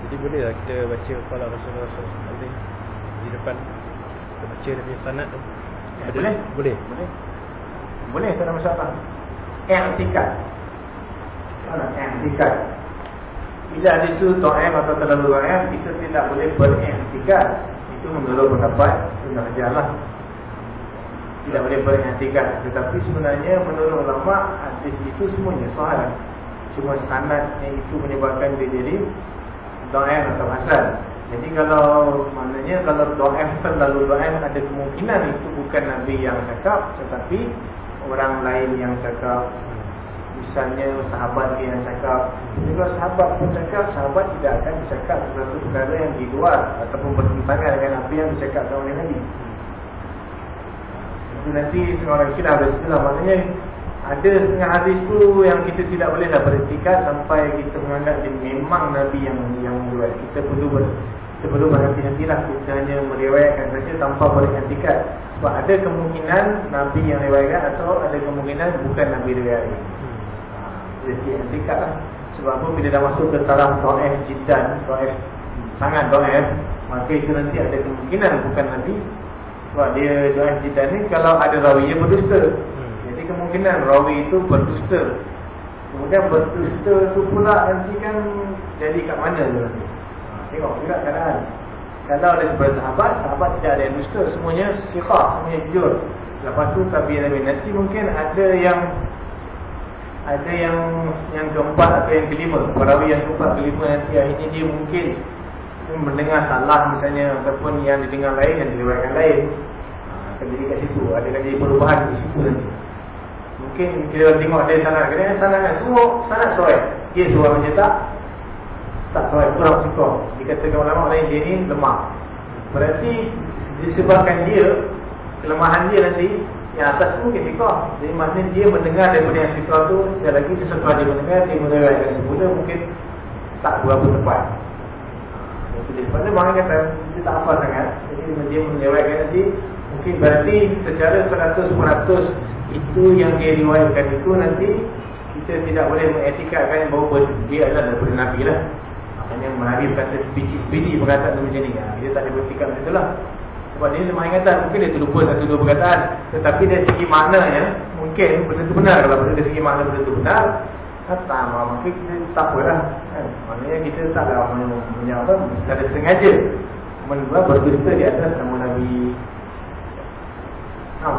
Jadi boleh lah kita baca kepala Rasulullah SAW di depan kita baca dari sanad tu. Ya, boleh? Boleh. Boleh. Boleh tak ada masalah i'tikad. Mana i'tikad? Bila ada itu ta'am atau terlalu ra'am, kita tidak boleh ber-i'tikad. Itu menurut pendapat sunnah jalan. Tidak boleh ber-i'tikad. Tetapi sebenarnya menurut ulama hadis itu semuanya soal. Cuma sanadnya itu menyebabkan dia jadi ta'am atau hasan. Jadi kalau maknanya kalau doa terlalu doa ada kemungkinan itu bukan Nabi yang cakap tetapi orang lain yang cakap misalnya sahabat dia yang cakap juga sahabat pun cakap sahabat tidak akan cakap sesuatu perkara yang di luar ataupun bertentangan dengan apa yang dicakapkan oleh Nabi nanti orang kira ada istilah maknanya ada setengah hadis tu yang kita tidak boleh dah berhentikan sampai kita menganggap dia memang Nabi yang yang membuat kita perlu ber, kita perlu berhenti-hentilah kita hanya meriwayatkan saja tanpa berhentikan sebab ada kemungkinan Nabi yang riwayatkan atau ada kemungkinan bukan Nabi riwayat Jadi ha, tingkat lah. Sebab apa? Bila dah masuk ke taraf do'ef jidan Do'ef sangat do'ef Maka itu nanti ada kemungkinan bukan Nabi Sebab dia doa jiddan ni kalau ada rawi yang berdusta. Hmm. Jadi kemungkinan rawi itu berdusta. Kemudian berdusta tu pula nanti kan jadi kat mana tu nanti. Ha, tengok juga keadaan. Kalau ada sebuah sahabat, sahabat tidak ada yang dusta. Semuanya siqah, semuanya jujur. Lepas tu tapi nanti mungkin ada yang ada yang yang keempat atau yang kelima perawi yang keempat kelima nanti akhirnya dia mungkin mendengar salah misalnya ataupun yang didengar lain yang diriwayatkan lain ha, akan jadi kat situ. Ada kan jadi perubahan di situ nanti. Mungkin kita tengok ada sanat kena sanat kan semua sanat soal dia suara macam tak tak soal kurang suka. Dikatakan ulama lain dia ni lemah. Berarti disebabkan dia kelemahan dia nanti yang atas tu mungkin sikah Jadi maknanya dia mendengar daripada yang sikah tu Sekali lagi sesuatu dia mendengar Dia mendengar yang semula mungkin Tak berapa tepat Jadi pada mana kata Dia tak apa sangat. Jadi dia melewatkan nanti Mungkin berarti secara 100-100 Itu yang dia riwayatkan itu nanti Kita tidak boleh mengetikatkan Bahawa dia adalah daripada Nabi lah. Hanya menarif kata Biji-biji perkataan macam ni. Dia tak boleh beretikat macam tu lah. Sebab dia lemah ingatan Mungkin dia terlupa satu dua perkataan. Tetapi dari segi maknanya Mungkin benda itu benar Kalau dari segi makna benda itu benar Kata Maka kita tak apa lah kan? Maknanya kita tak ada punya apa Secara sengaja Menurut berdusta di atas nama Nabi ha.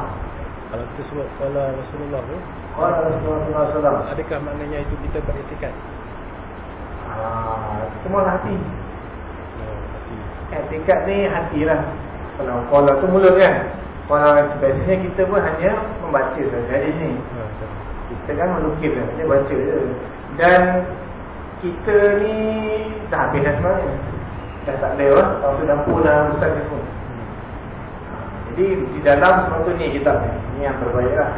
Kalau kita sebut Kala Rasulullah tu Kala Rasulullah SAW Adakah maknanya itu kita beretikat Ah, Semua hati oh, Etikat ni hati lah kalau qala tu mulut kan. Qala sebenarnya kita pun hanya membaca saja di sini. Kita kan melukis kan, kita baca je. Dan kita ni dah habis dah sebenarnya. Dah tak ada lah. Kalau tu dapur dah ustaz ni pun. Jadi di dalam semua ni kitab ni. Ini yang terbaik lah.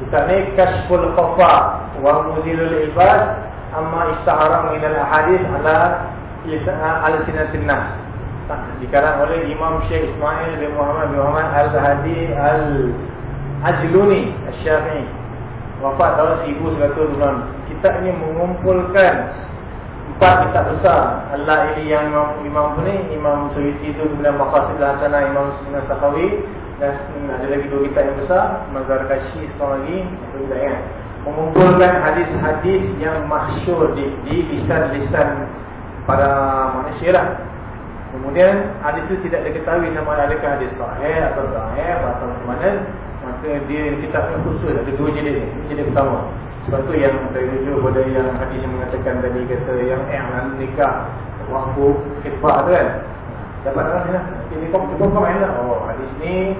Kitab ni Kashful Qafa wa Muzilul Ibad amma ista'ara min al-ahadith ala al-sinatin nas dikarang oleh Imam Syekh Ismail bin Muhammad bin Muhammad Al-Hadi Al-Ajluni Al-Syafi'i wafat tahun 1106 kitab ini mengumpulkan empat kitab besar. Allah ini yang Imam, Imam ni Imam Suyuti itu kemudian Maqasid Al-Hasanah Imam Sunnah Sakawi dan ada lagi dua kitab yang besar Mazhar Kashi sekali lagi ya. mengumpulkan hadis-hadis yang masyur di, di lisan-lisan para manusia lah. Kemudian hadis itu tidak diketahui sama adakah hadis sahih atau sahih atau mana maka dia kitabnya khusus ada dua jilid jilid pertama. Sebab tu yang terujuk pada yang hadis yang mengatakan tadi kata yang i'lan nikah waktu khitbah tu kan. Dapat dalam sini lah. Ini kau cuba kau main lah. Oh hadis ni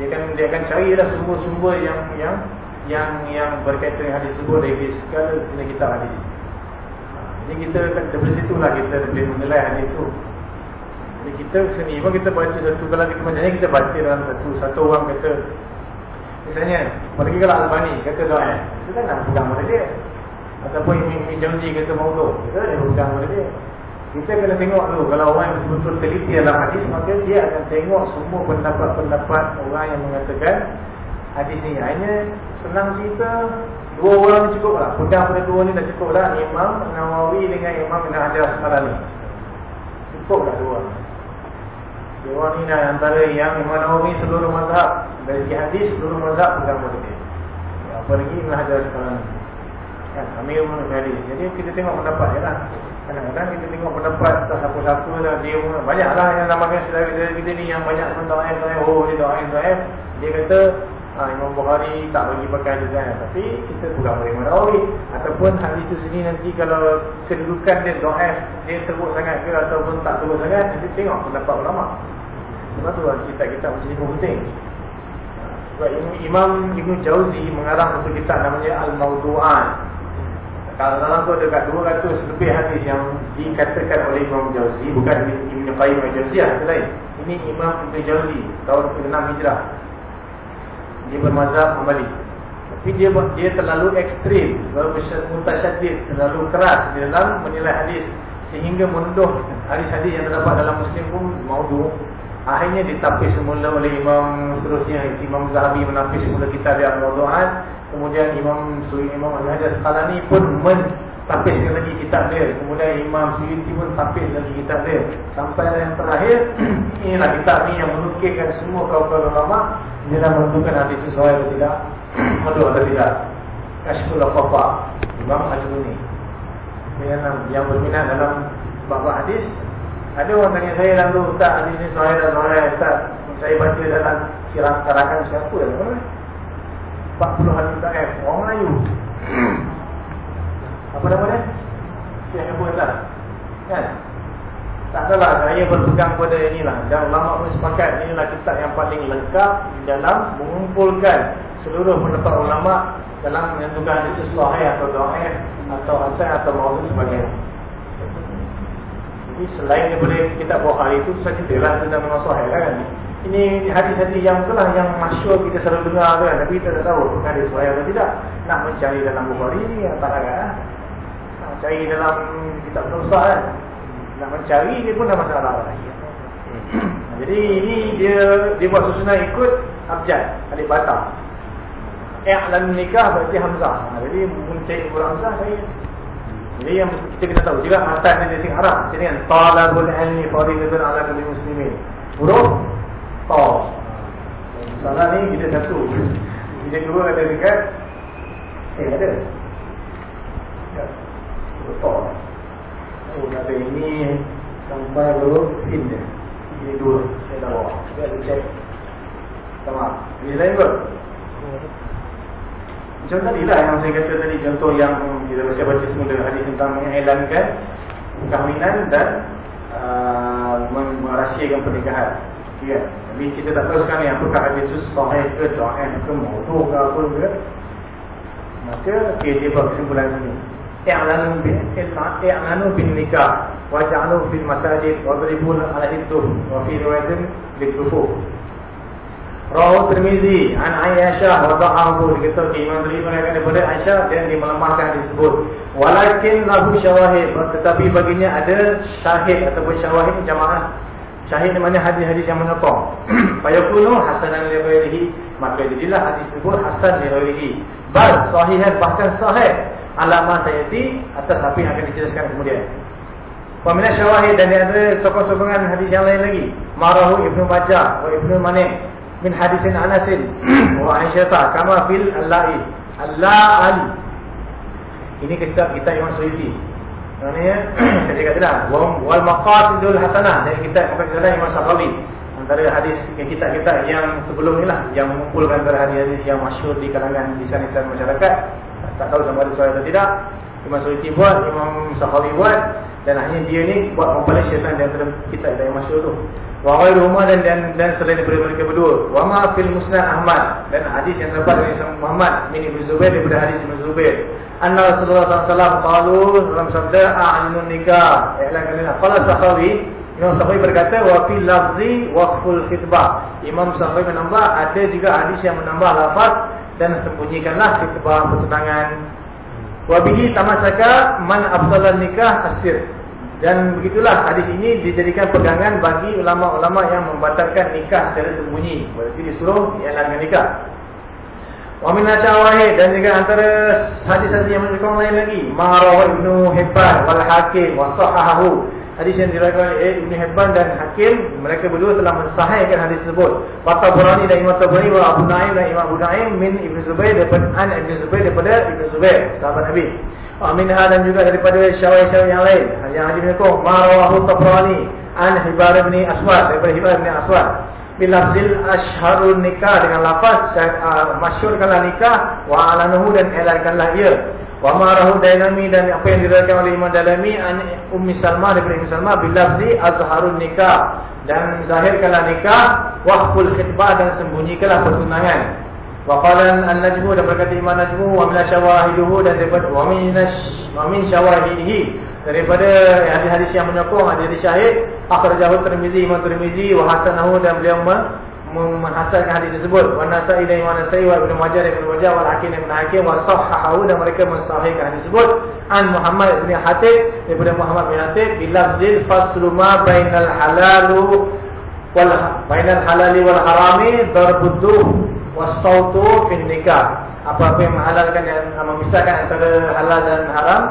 dia akan dia akan cari lah sumber-sumber yang yang yang yang berkaitan dengan hadis tersebut dari segala kitab hadis. Jadi kita kan dari situ lah kita boleh menilai hadis itu. Jadi kita seni pun kita baca satu kalau kita macam kita baca dalam satu satu orang kata misalnya pergi kalau Albani kata doa itu kan nak pegang pada dia. Ataupun Imi Jamji kata maudhu kita dia pegang pada dia. Kita kena tengok dulu kalau orang betul-betul teliti dalam hadis maka dia akan tengok semua pendapat-pendapat orang yang mengatakan hadis ni. Hanya senang cerita dua orang cukup lah. Pegang pada dua ni dah cukup lah Imam Nawawi dengan Imam Ibn Hajar Asqalani cukup lah dua. Dewan ini antara yang Imam Nawawi seluruh mazhab Dari hadis seluruh mazhab pegang pada dia Apalagi Ibn Hajar sekarang kan, Amir Ibn Hadis Jadi kita tengok pendapat dia lah. Kadang-kadang kita tengok pendapat Tak siapa-siapa lah Dia pun banyak lah yang namakan saudara kita, kita ni Yang banyak pun doa doa Oh dia doa doa Dia kata ha, Imam Bukhari tak bagi pakai dia kan. Tapi kita pada Imam Nawawi Ataupun hadis itu sini nanti Kalau kedudukan dia doa Dia teruk sangat ke Ataupun tak teruk sangat Nanti tengok pendapat ulama' Sebab tu lah kitab-kitab macam ni pun penting Imam Ibn Jauzi mengarang satu kitab namanya Al-Mawdu'an Kalau dalam tu ada kat 200 lebih hadis yang dikatakan oleh Imam Jauzi Bukan Ibn Qayyim Al-Jauzi lah, lain. Ini Imam Ibn Jauzi tahun ke-6 Hijrah. Dia bermazhab Hamali Tapi dia dia terlalu ekstrim mutasyadid Terlalu keras dalam menilai hadis. Sehingga menunduh hadis-hadis yang terdapat dalam Muslim pun Maudu' Akhirnya ditapis semula oleh Imam seterusnya Imam Zahabi menapis semula kitab yang Al-Mawdu'at. Kemudian Imam Suri Imam Al-Hajar Sekalani pun men tapis lagi kitab dia. Kemudian Imam Suyuti pun tapis lagi kitab dia. Sampai yang terakhir inilah kitab ni yang menukirkan semua kaum-kaum ulama. Dia dah menentukan hadis sesuai atau tidak. Atau atau tidak. Kashful Al-Fafa Imam Al-Juni yang, yang berminat dalam bab hadis ada orang tanya saya lalu Ustaz hadis ni sesuai dan sesuai Ustaz saya baca dalam kirang karangan siapa yang 40 hari tak orang Melayu apa nama dia? Syekh Abu Hasan. Kan? Tak salah saya berpegang pada inilah dan ulama pun sepakat inilah kitab yang paling lengkap dalam mengumpulkan seluruh pendapat ulama dalam menentukan itu sahih atau dhaif atau hasan atau maudhu sebagainya. Jadi selain daripada kitab Bukhari itu saja jelas tentang sahih kan. Ini hadis-hadis yang itulah yang masyhur kita selalu dengar kan tapi kita tak tahu hadis sahih atau tidak. Nak mencari dalam Bukhari ini yang tak ada cari dalam kitab Nusa kan nak mencari dia pun dah masalah hmm. jadi ini dia dia buat susunan ikut abjad alif bata i'lan nikah berarti hamzah ha, jadi mencari Ibu Hamzah saya jadi yang kita kena tahu juga matan dia di Arab jadi kan talabul ilmi faridatun ala kulli muslimin huruf ta salah ni kita satu kita dua ada dekat eh ada betul. Oh, kata ini sampai baru sin dia. Ini dua. Saya dah bawa. Saya ada cek. Sama. Ini lain ke? Macam tadi lah yang saya kata tadi. Contoh yang kita baca baca semula hadis tentang mengelankan kahwinan dan uh, merahsiakan pernikahan. Ya. Jadi kita tak tahu sekarang ni apakah hadis itu sahih ke, sahih ke, mautu ke apa ke. Maka okay, dia buat kesimpulan sini i'lanu bil i'lanu bin nikah wa ja'alu fil masajid wa dribun ala hitu wa fi riwayatin bil Rawu Tirmizi an Aisyah wa ta'ahu kita Imam Tirmizi mengatakan daripada Aisyah dan dimelemahkan disebut walakin lahu syawahid. Tetapi baginya ada syahid ataupun syawahid jamaah. Syahid di mana hadis-hadis yang fayakunu hasanan li ghairihi. Maka jadilah hadis itu hasan li ghairihi. Bal sahihan bahkan sahih. Alama sayati atas apa yang akan dijelaskan kemudian. Pemina syawahid dan ada sokong-sokongan hadis yang lain lagi. Marahu Ibnu Majah wa Ibnu Manik min hadisin Anasin. Wa Aisyah kama fil Allahi. Allah Ali. Ini kitab kita Imam Suyuti. Maknanya saya kata dah wal maqasidul hasanah. Dari kitab Muhammad Imam Sakhawi antara hadis kita kita yang sebelum ni lah yang mengumpulkan antara hadis-hadis yang masyhur di kalangan lisan-lisan masyarakat. Tak tahu sama ada soal atau tidak. Imam Suyuti buat, Imam Sahawi buat. Dan hanya dia ni buat compilation di antara kitab yang masyhur tu wa ghairuhuma dan, dan dan selain daripada mereka berdua wa ma fil musnad Ahmad. Dan hadis yang terdapat dari Imam Muhammad bin Ibnu Zubair daripada hadis Ibnu Zubair. Anna Rasulullah SAW qalu dalam sabda a'lunun nikah. I'lan kalina qala Sahawi. Imam Sahawi berkata wa fil lafzi waqful khitbah. Imam Sahawi menambah ada juga hadis yang menambah lafaz dan sembunyikanlah khitbah pertunangan. Wabihi tamasaka man afdalan nikah asir. Dan begitulah hadis ini dijadikan pegangan bagi ulama-ulama yang membatalkan nikah secara sembunyi. Berarti disuruh ialankan nikah. Wa min dan juga antara hadis-hadis yang menyokong lain lagi. Ma'rawa ibnu Hibban wal hakim wa sahahahu hadis yang diriwayatkan oleh Ibn Hibban dan Hakim mereka berdua telah mensahihkan hadis tersebut. Bapak Burani dan Imam Tabrani wa Abu Naim dan Imam Abu Naim min Ibn Zubair daripada An Ibn Zubair daripada Ibn Zubair sahabat Nabi. Amin dan juga daripada syawai-syawai yang lain. Yang hadis menyokong Marawahu Tabrani An Hibar bin Aswad daripada Hibar bin Aswad. Bilafzil asharul nikah dengan lafaz uh, masyurkanlah nikah wa alanuhu dan elankanlah ia Wa marahu dalami dan apa yang diriwayatkan oleh Imam Dalami an Ummi Salmah daripada Ummi Salmah bilafzi azharun nikah dan zahirkanlah nikah waqful khitbah dan sembunyikanlah pertunangan. Wa qala an-najmu dan berkata Imam Najmu wa min syawahiduhu dan daripada wa min wa min syawahidihi daripada hadis-hadis yang menyokong hadis syahid akhrajahu Tirmizi Imam Tirmizi wa hasanahu dan beliau menghasilkan hadis tersebut. Wa nasai dan wa nasai wa ibnu majah dan ibnu majah wal hakim ibnu hakim wa sahahahu dan mereka mensahihkan hadis tersebut. An Muhammad bin Hatib daripada Muhammad bin Hatib bilafzil faslu ma bainal halalu wal bainal halali wal harami darbuddu was sautu fin nikah. Apa-apa yang menghalalkan dan memisahkan antara halal dan haram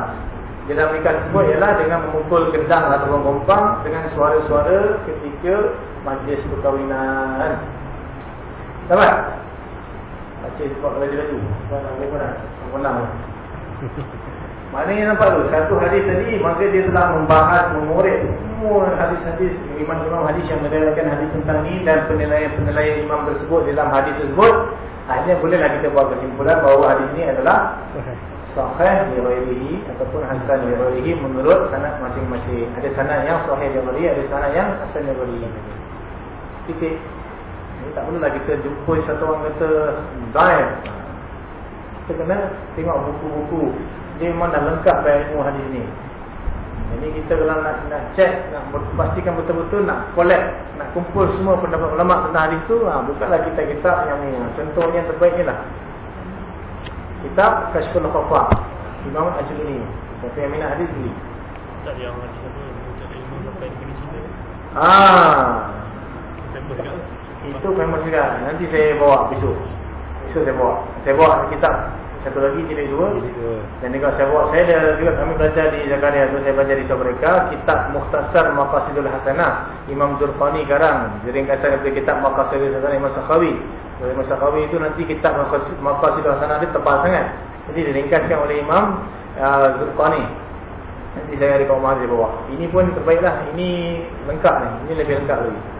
dalam nikah tersebut ialah dengan memukul gendang atau gompang dengan suara-suara ketika majlis perkahwinan. Dapat? Baca sebab nak. Menang. Mana yang nampak tu? Satu hadis tadi, maka dia telah membahas, mengorek semua hadis-hadis, imam-imam hadis yang meriwayatkan hadis tentang ini dan penilaian-penilaian imam tersebut dalam hadis tersebut. Akhirnya bolehlah kita buat kesimpulan bahawa hadis ini adalah sahih riwayatih ataupun hasan riwayatih menurut sanad masing-masing. Ada sanad yang sahih riwayatih, ada sanad yang hasan riwayatih. Titik. Ini tak perlulah kita jumpa satu orang kata daif. Kita kena tengok buku-buku dia memang dah lengkap ilmu hadis ni. Jadi kita kalau nak nak check, nak pastikan betul-betul nak collect, nak kumpul semua pendapat ulama tentang hadis tu, ha, bukanlah kita kitab yang ni. Contohnya yang terbaik ni lah. Kitab Kashful Khafa. Imam Ajuri ni. Siapa yang minat hadis ni? Tak yang hadis ilmu sampai. Ah. Itu famous juga. Nanti saya bawa besok. Besok saya bawa. Saya bawa kitab. Satu lagi jilid dua dan juga saya buat saya ada juga kami belajar di Zakaria. Tu saya belajar di mereka. Kitab Mukhtasar Maqasidul Hasanah. Imam Zurqani garang. Ringkasan dari kitab Maqasidul Hasanah Imam Sakhawi. Dari Imam Sakhawi itu nanti kitab Maqasidul Hasanah dia tebal sangat. Jadi diringkaskan oleh Imam uh, Zurqani nanti saya ada kawan di bawah ini pun terbaiklah. Ini lengkap ni. Ini lebih lengkap lagi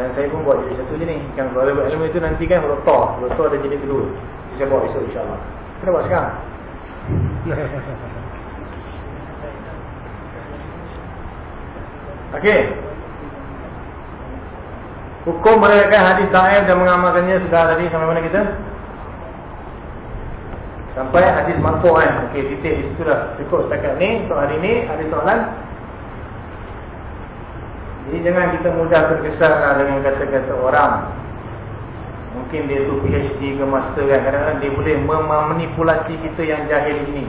dan saya pun buat jadi satu je ni kan kalau ilmu itu nanti kan rotor rotor ada jadi kedua saya bawa esok insyaAllah Kena buat sekarang Okey Hukum meriwayatkan hadis daif dan mengamalkannya sudah tadi sampai mana kita? Sampai hadis marfu' kan. Okey, titik di situ dah. Cukup setakat ni untuk hari ni ada soalan. Jadi jangan kita mudah terkesan dengan kata-kata orang. Mungkin dia tu PhD ke master kan Kadang-kadang dia boleh memanipulasi kita yang jahil ini.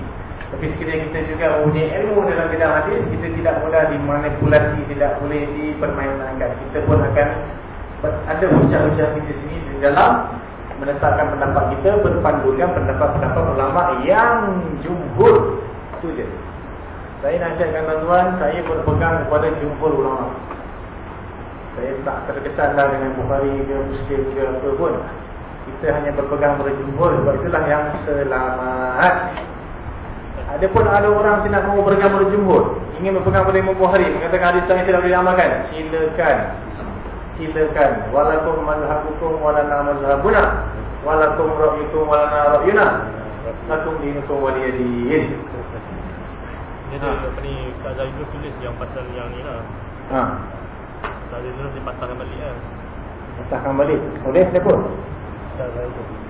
Tapi sekiranya kita juga punya ilmu dalam bidang hadis Kita tidak mudah dimanipulasi Tidak boleh dipermainkan. Kita pun akan ada ucap-ucap kita sini di dalam Menetapkan pendapat kita Berpandukan pendapat-pendapat ulama yang jumhur. Itu je. Saya nasihatkan tuan-tuan Saya berpegang kepada jumhur ulama saya tak terkesan dah dengan Bukhari ke Muslim ke apa pun. Kita hanya berpegang jumhur Sebab itulah yang selamat. Ada pun ada orang tidak mahu berpegang jumhur Ingin berpegang pada Imam Bukhari Mengatakan hadis yang tidak boleh diamalkan Silakan. Silakan. Walakum mazhabukum walana mazhabuna Walakum ra'yukum walana ra'yuna Lakum dinukum waliyadin. Jadi apa ni Ustaz Zaidul tulis yang pasal yang ni lah. Ha Ustaz Aziz dipatahkan balik kan Patahkan balik. Boleh pun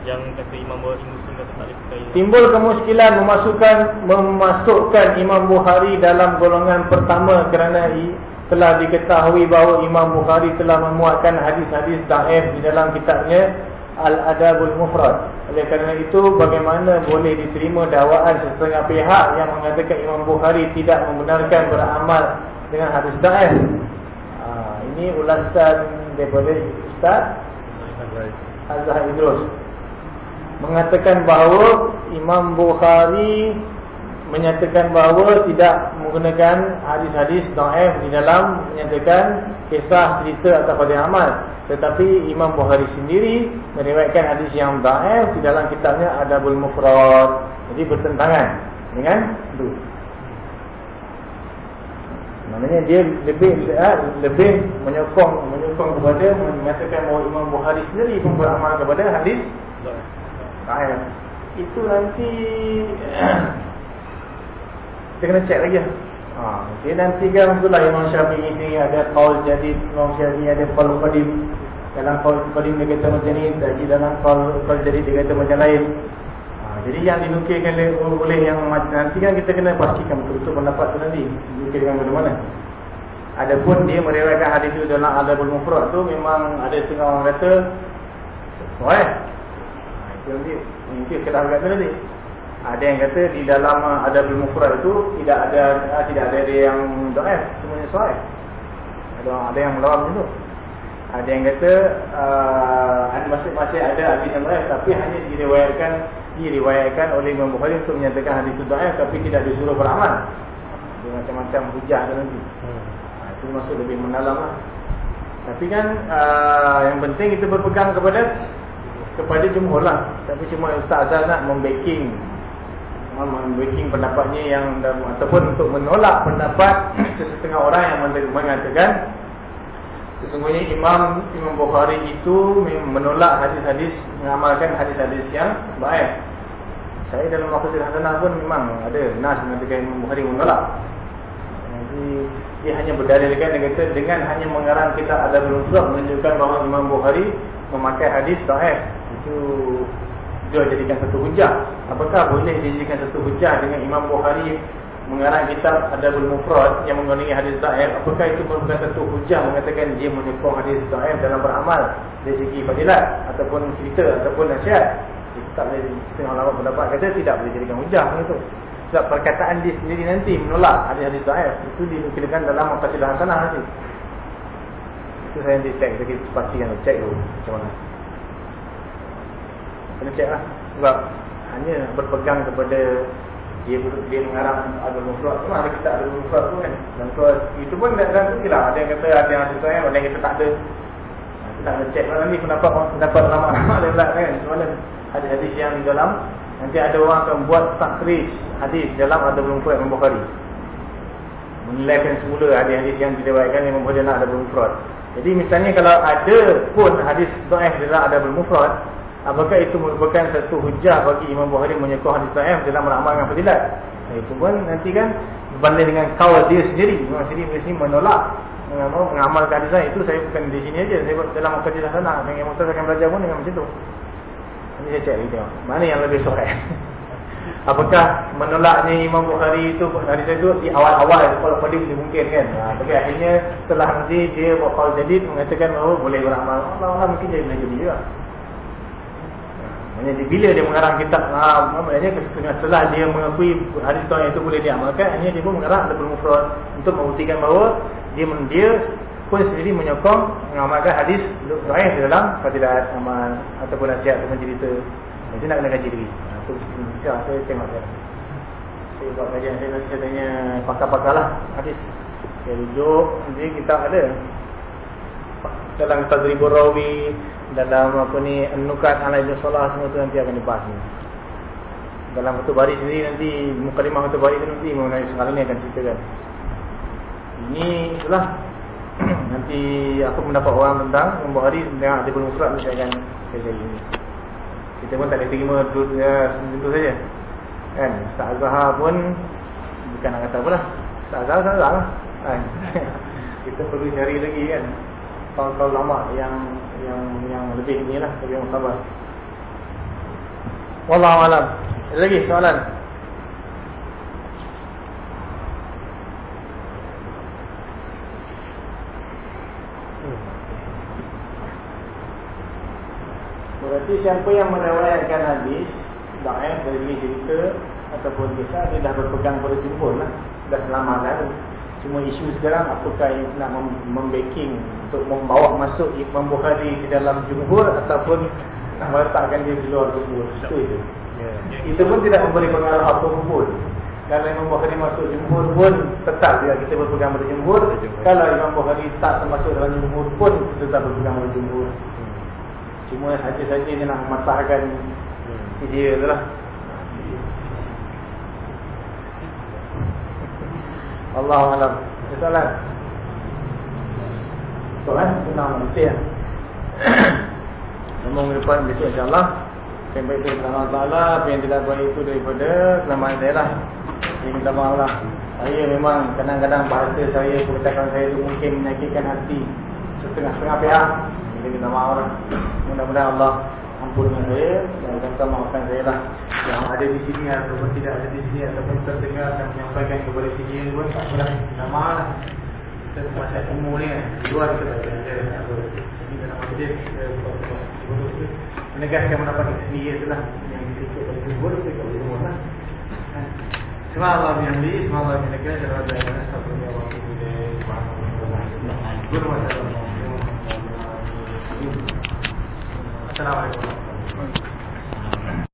Yang kata Imam Bukhari Muslim kata tak boleh Timbul kemuskilan memasukkan Memasukkan Imam Bukhari dalam golongan pertama Kerana telah diketahui bahawa Imam Bukhari telah memuatkan hadis-hadis da'if di dalam kitabnya Al-Adabul Mufrad. Oleh kerana itu bagaimana boleh diterima dakwaan setengah pihak Yang mengatakan Imam Bukhari tidak membenarkan beramal dengan hadis da'if ini ulasan daripada Ustaz Azhar Idrus. Mengatakan bahawa Imam Bukhari menyatakan bahawa tidak menggunakan hadis-hadis dhaif di dalam menyatakan kisah cerita atau pada amal tetapi Imam Bukhari sendiri meriwayatkan hadis yang dhaif di dalam kitabnya Adabul Mufrad. Jadi bertentangan dengan itu Maknanya dia lebih uh, lebih menyokong menyokong kepada mengatakan bahawa Imam Bukhari sendiri pun beramal kepada hadis ayat. Itu nanti kita kena cek lagi. Ha, dia nanti kan itulah Imam Syafi'i ini ada qaul jadi Imam Syafi'i ada qaul qadim. Dalam qaul qadim dia kata macam ni, dalam qaul qaul jadi dia kata macam lain. Ha, jadi yang dinukilkan oleh yang nanti kan kita kena pastikan betul-betul pendapat tu nanti dinukilkan ke mana. Adapun dia meriwayatkan hadis itu dalam Adabul Mufrad tu memang ada setengah orang kata Wah. Itu nanti mungkin kita kata nanti. Ada yang kata di dalam Adabul Mufrad itu tidak ada tidak ada yang dhaif, semuanya sahih. Ada ada yang melawan itu. Ada yang kata uh, masih-masih ada hadis yang dhaif tapi hanya diriwayatkan diriwayatkan oleh Imam Bukhari untuk menyatakan hadis itu dhaif tapi tidak disuruh beramal. Dia macam-macam hujah tu nanti. Hmm. Ha, itu masuk lebih mendalam lah. Tapi kan uh, yang penting kita berpegang kepada kepada jumhur lah. Tapi cuma Ustaz Azhar nak membacking membacking pendapatnya yang ataupun untuk menolak pendapat setengah orang yang mengatakan sesungguhnya Imam Imam Bukhari itu menolak hadis-hadis mengamalkan hadis-hadis yang baik. Saya dalam waktu hasanah pun memang ada nas mengatakan Imam Bukhari menolak. Jadi dia hanya berdalilkan dengan kata dengan hanya mengarang kita ada belum menunjukkan bahawa Imam Bukhari memakai hadis sahih. Itu dia jadikan satu hujah. Apakah boleh dijadikan satu hujah dengan Imam Bukhari mengarang kitab Adabul Mufrad yang menggunakan hadis dhaif? Apakah itu merupakan satu hujah mengatakan dia menyokong hadis dhaif dalam beramal dari segi fadilat ataupun cerita ataupun nasihat? Tak boleh setengah ulama pendapat. Kata tidak boleh jadikan hujah itu. Sebab perkataan dia sendiri nanti menolak hadis-hadis dhaif. Itu dinukilkan dalam Muqaddilah Hasanah nanti. Itu saya nanti cek, kita pastikan cek dulu macam mana. Kena cek lah. Sebab hanya berpegang kepada Dia dia mengarang ada mufrad Memang ada kita ada mufrad tu kan. Dan tu, itu pun dah dan tu lah. Ada yang kata ada yang Ada yang kata tak ada. Kita nak cek lah nanti pendapat pendapat lama-lama Ada pula kan. Soalan hadis-hadis yang di dalam Nanti ada orang akan buat takris hadis dalam ada mufrad Imam Bukhari Menilaikan semula hadis-hadis yang diriwayatkan Imam Bukhari nak ada mufrad jadi misalnya kalau ada pun hadis dhaif dalam ada mufrad Apakah itu merupakan satu hujah bagi Imam Bukhari menyokong hadis sahih dalam mengamalkan fadilat? Nah, itu pun nanti kan berbanding dengan kaul dia sendiri. Imam sendiri mesti menolak mengamalkan hadis. Itu saya bukan di sini aja. Saya dalam kajian sana. Yang Ustaz akan belajar pun dengan macam tu. Nanti saya cek lagi Mana yang lebih sahih? Apakah menolaknya Imam Bukhari itu hadis itu di awal-awal kalau pada boleh mungkin kan. Nah, tapi akhirnya setelah nanti dia buat kaul jadid mengatakan bahawa boleh beramal. Allah Allah mungkin jadi jadi juga. Hanya bila dia mengarang kitab ha, maknanya setelah dia mengakui hadis tuan itu boleh diamalkan hanya dia pun mengarang untuk membuktikan bahawa dia dia pun sendiri menyokong mengamalkan hadis di dalam fadilat amal ataupun nasihat ataupun cerita. Itu nak kena kaji diri ha, itu bisa saya tengok saya saya buat kajian saya saya tanya pakar-pakar lah hadis. Saya rujuk nanti kita ada. Dalam Tadribur Rawi dalam apa ni Nukat ala Ibn Salah semua tu nanti akan dibahas ni. Dalam Fatul Bari sendiri nanti Mukadimah Fatul Bari tu nanti mengenai sekarang ni akan ceritakan. Ini itulah nanti aku mendapat orang tentang Imam hari dengan ada belum surat mesti akan saya jadi. Kita pun tak boleh terima ya, itu saja. Kan? Ustaz Azhar pun bukan nak kata apa lah. Ustaz Azhar salah lah. Kan? Kita perlu cari lagi kan. Kawan-kawan lama yang yang yang lebih inilah lebih sabar. Wallahu alam. Ada lagi soalan? Berarti siapa yang meriwayatkan hadis Da'if dari cerita Ataupun kisah Dia dah berpegang pada jumhur lah Dah selamat Cuma isu sekarang apakah yang nak membacking untuk membawa masuk Imam Bukhari di dalam jumhur ataupun nak meletakkan dia di luar jumhur. Itu itu. Yeah. Itu pun tidak memberi pengaruh apa pun. Kalau Imam Bukhari masuk jumhur pun tetap dia kita berpegang pada jumhur. Kalau Imam Bukhari tak termasuk dalam jumhur pun kita tetap berpegang pada jumhur. Cuma saja-saja dia nak mematahkan hmm. dia itulah. Allah alam. Soalan. Soalan senang mesti ya. Nombor depan besok insya-Allah. Yang baik dari Allah Taala, apa yang tidak baik itu daripada kelemahan saya lah. Ini minta maaf lah. Saya memang kadang-kadang bahasa saya, percakapan saya itu mungkin menyakitkan hati setengah-setengah pihak. Ini minta maaf lah. Mudah-mudahan Allah ampunkan saya. Dan minta maafkan saya lah. Yang ada di sini ataupun tidak ada di sini ataupun terdengar dan menyampaikan kepada sini ini pun tak pernah nama lah. Kita semasa umur ni kan luar kita tak ada ini dalam masjid menegaskan pendapat kita sendiri itulah yang dikikut dari kubur itu kat rumah lah. Yang di, semua Allah yang negara, semua Allah yang nasab, semua Allah Allah yang di, Assalamualaikum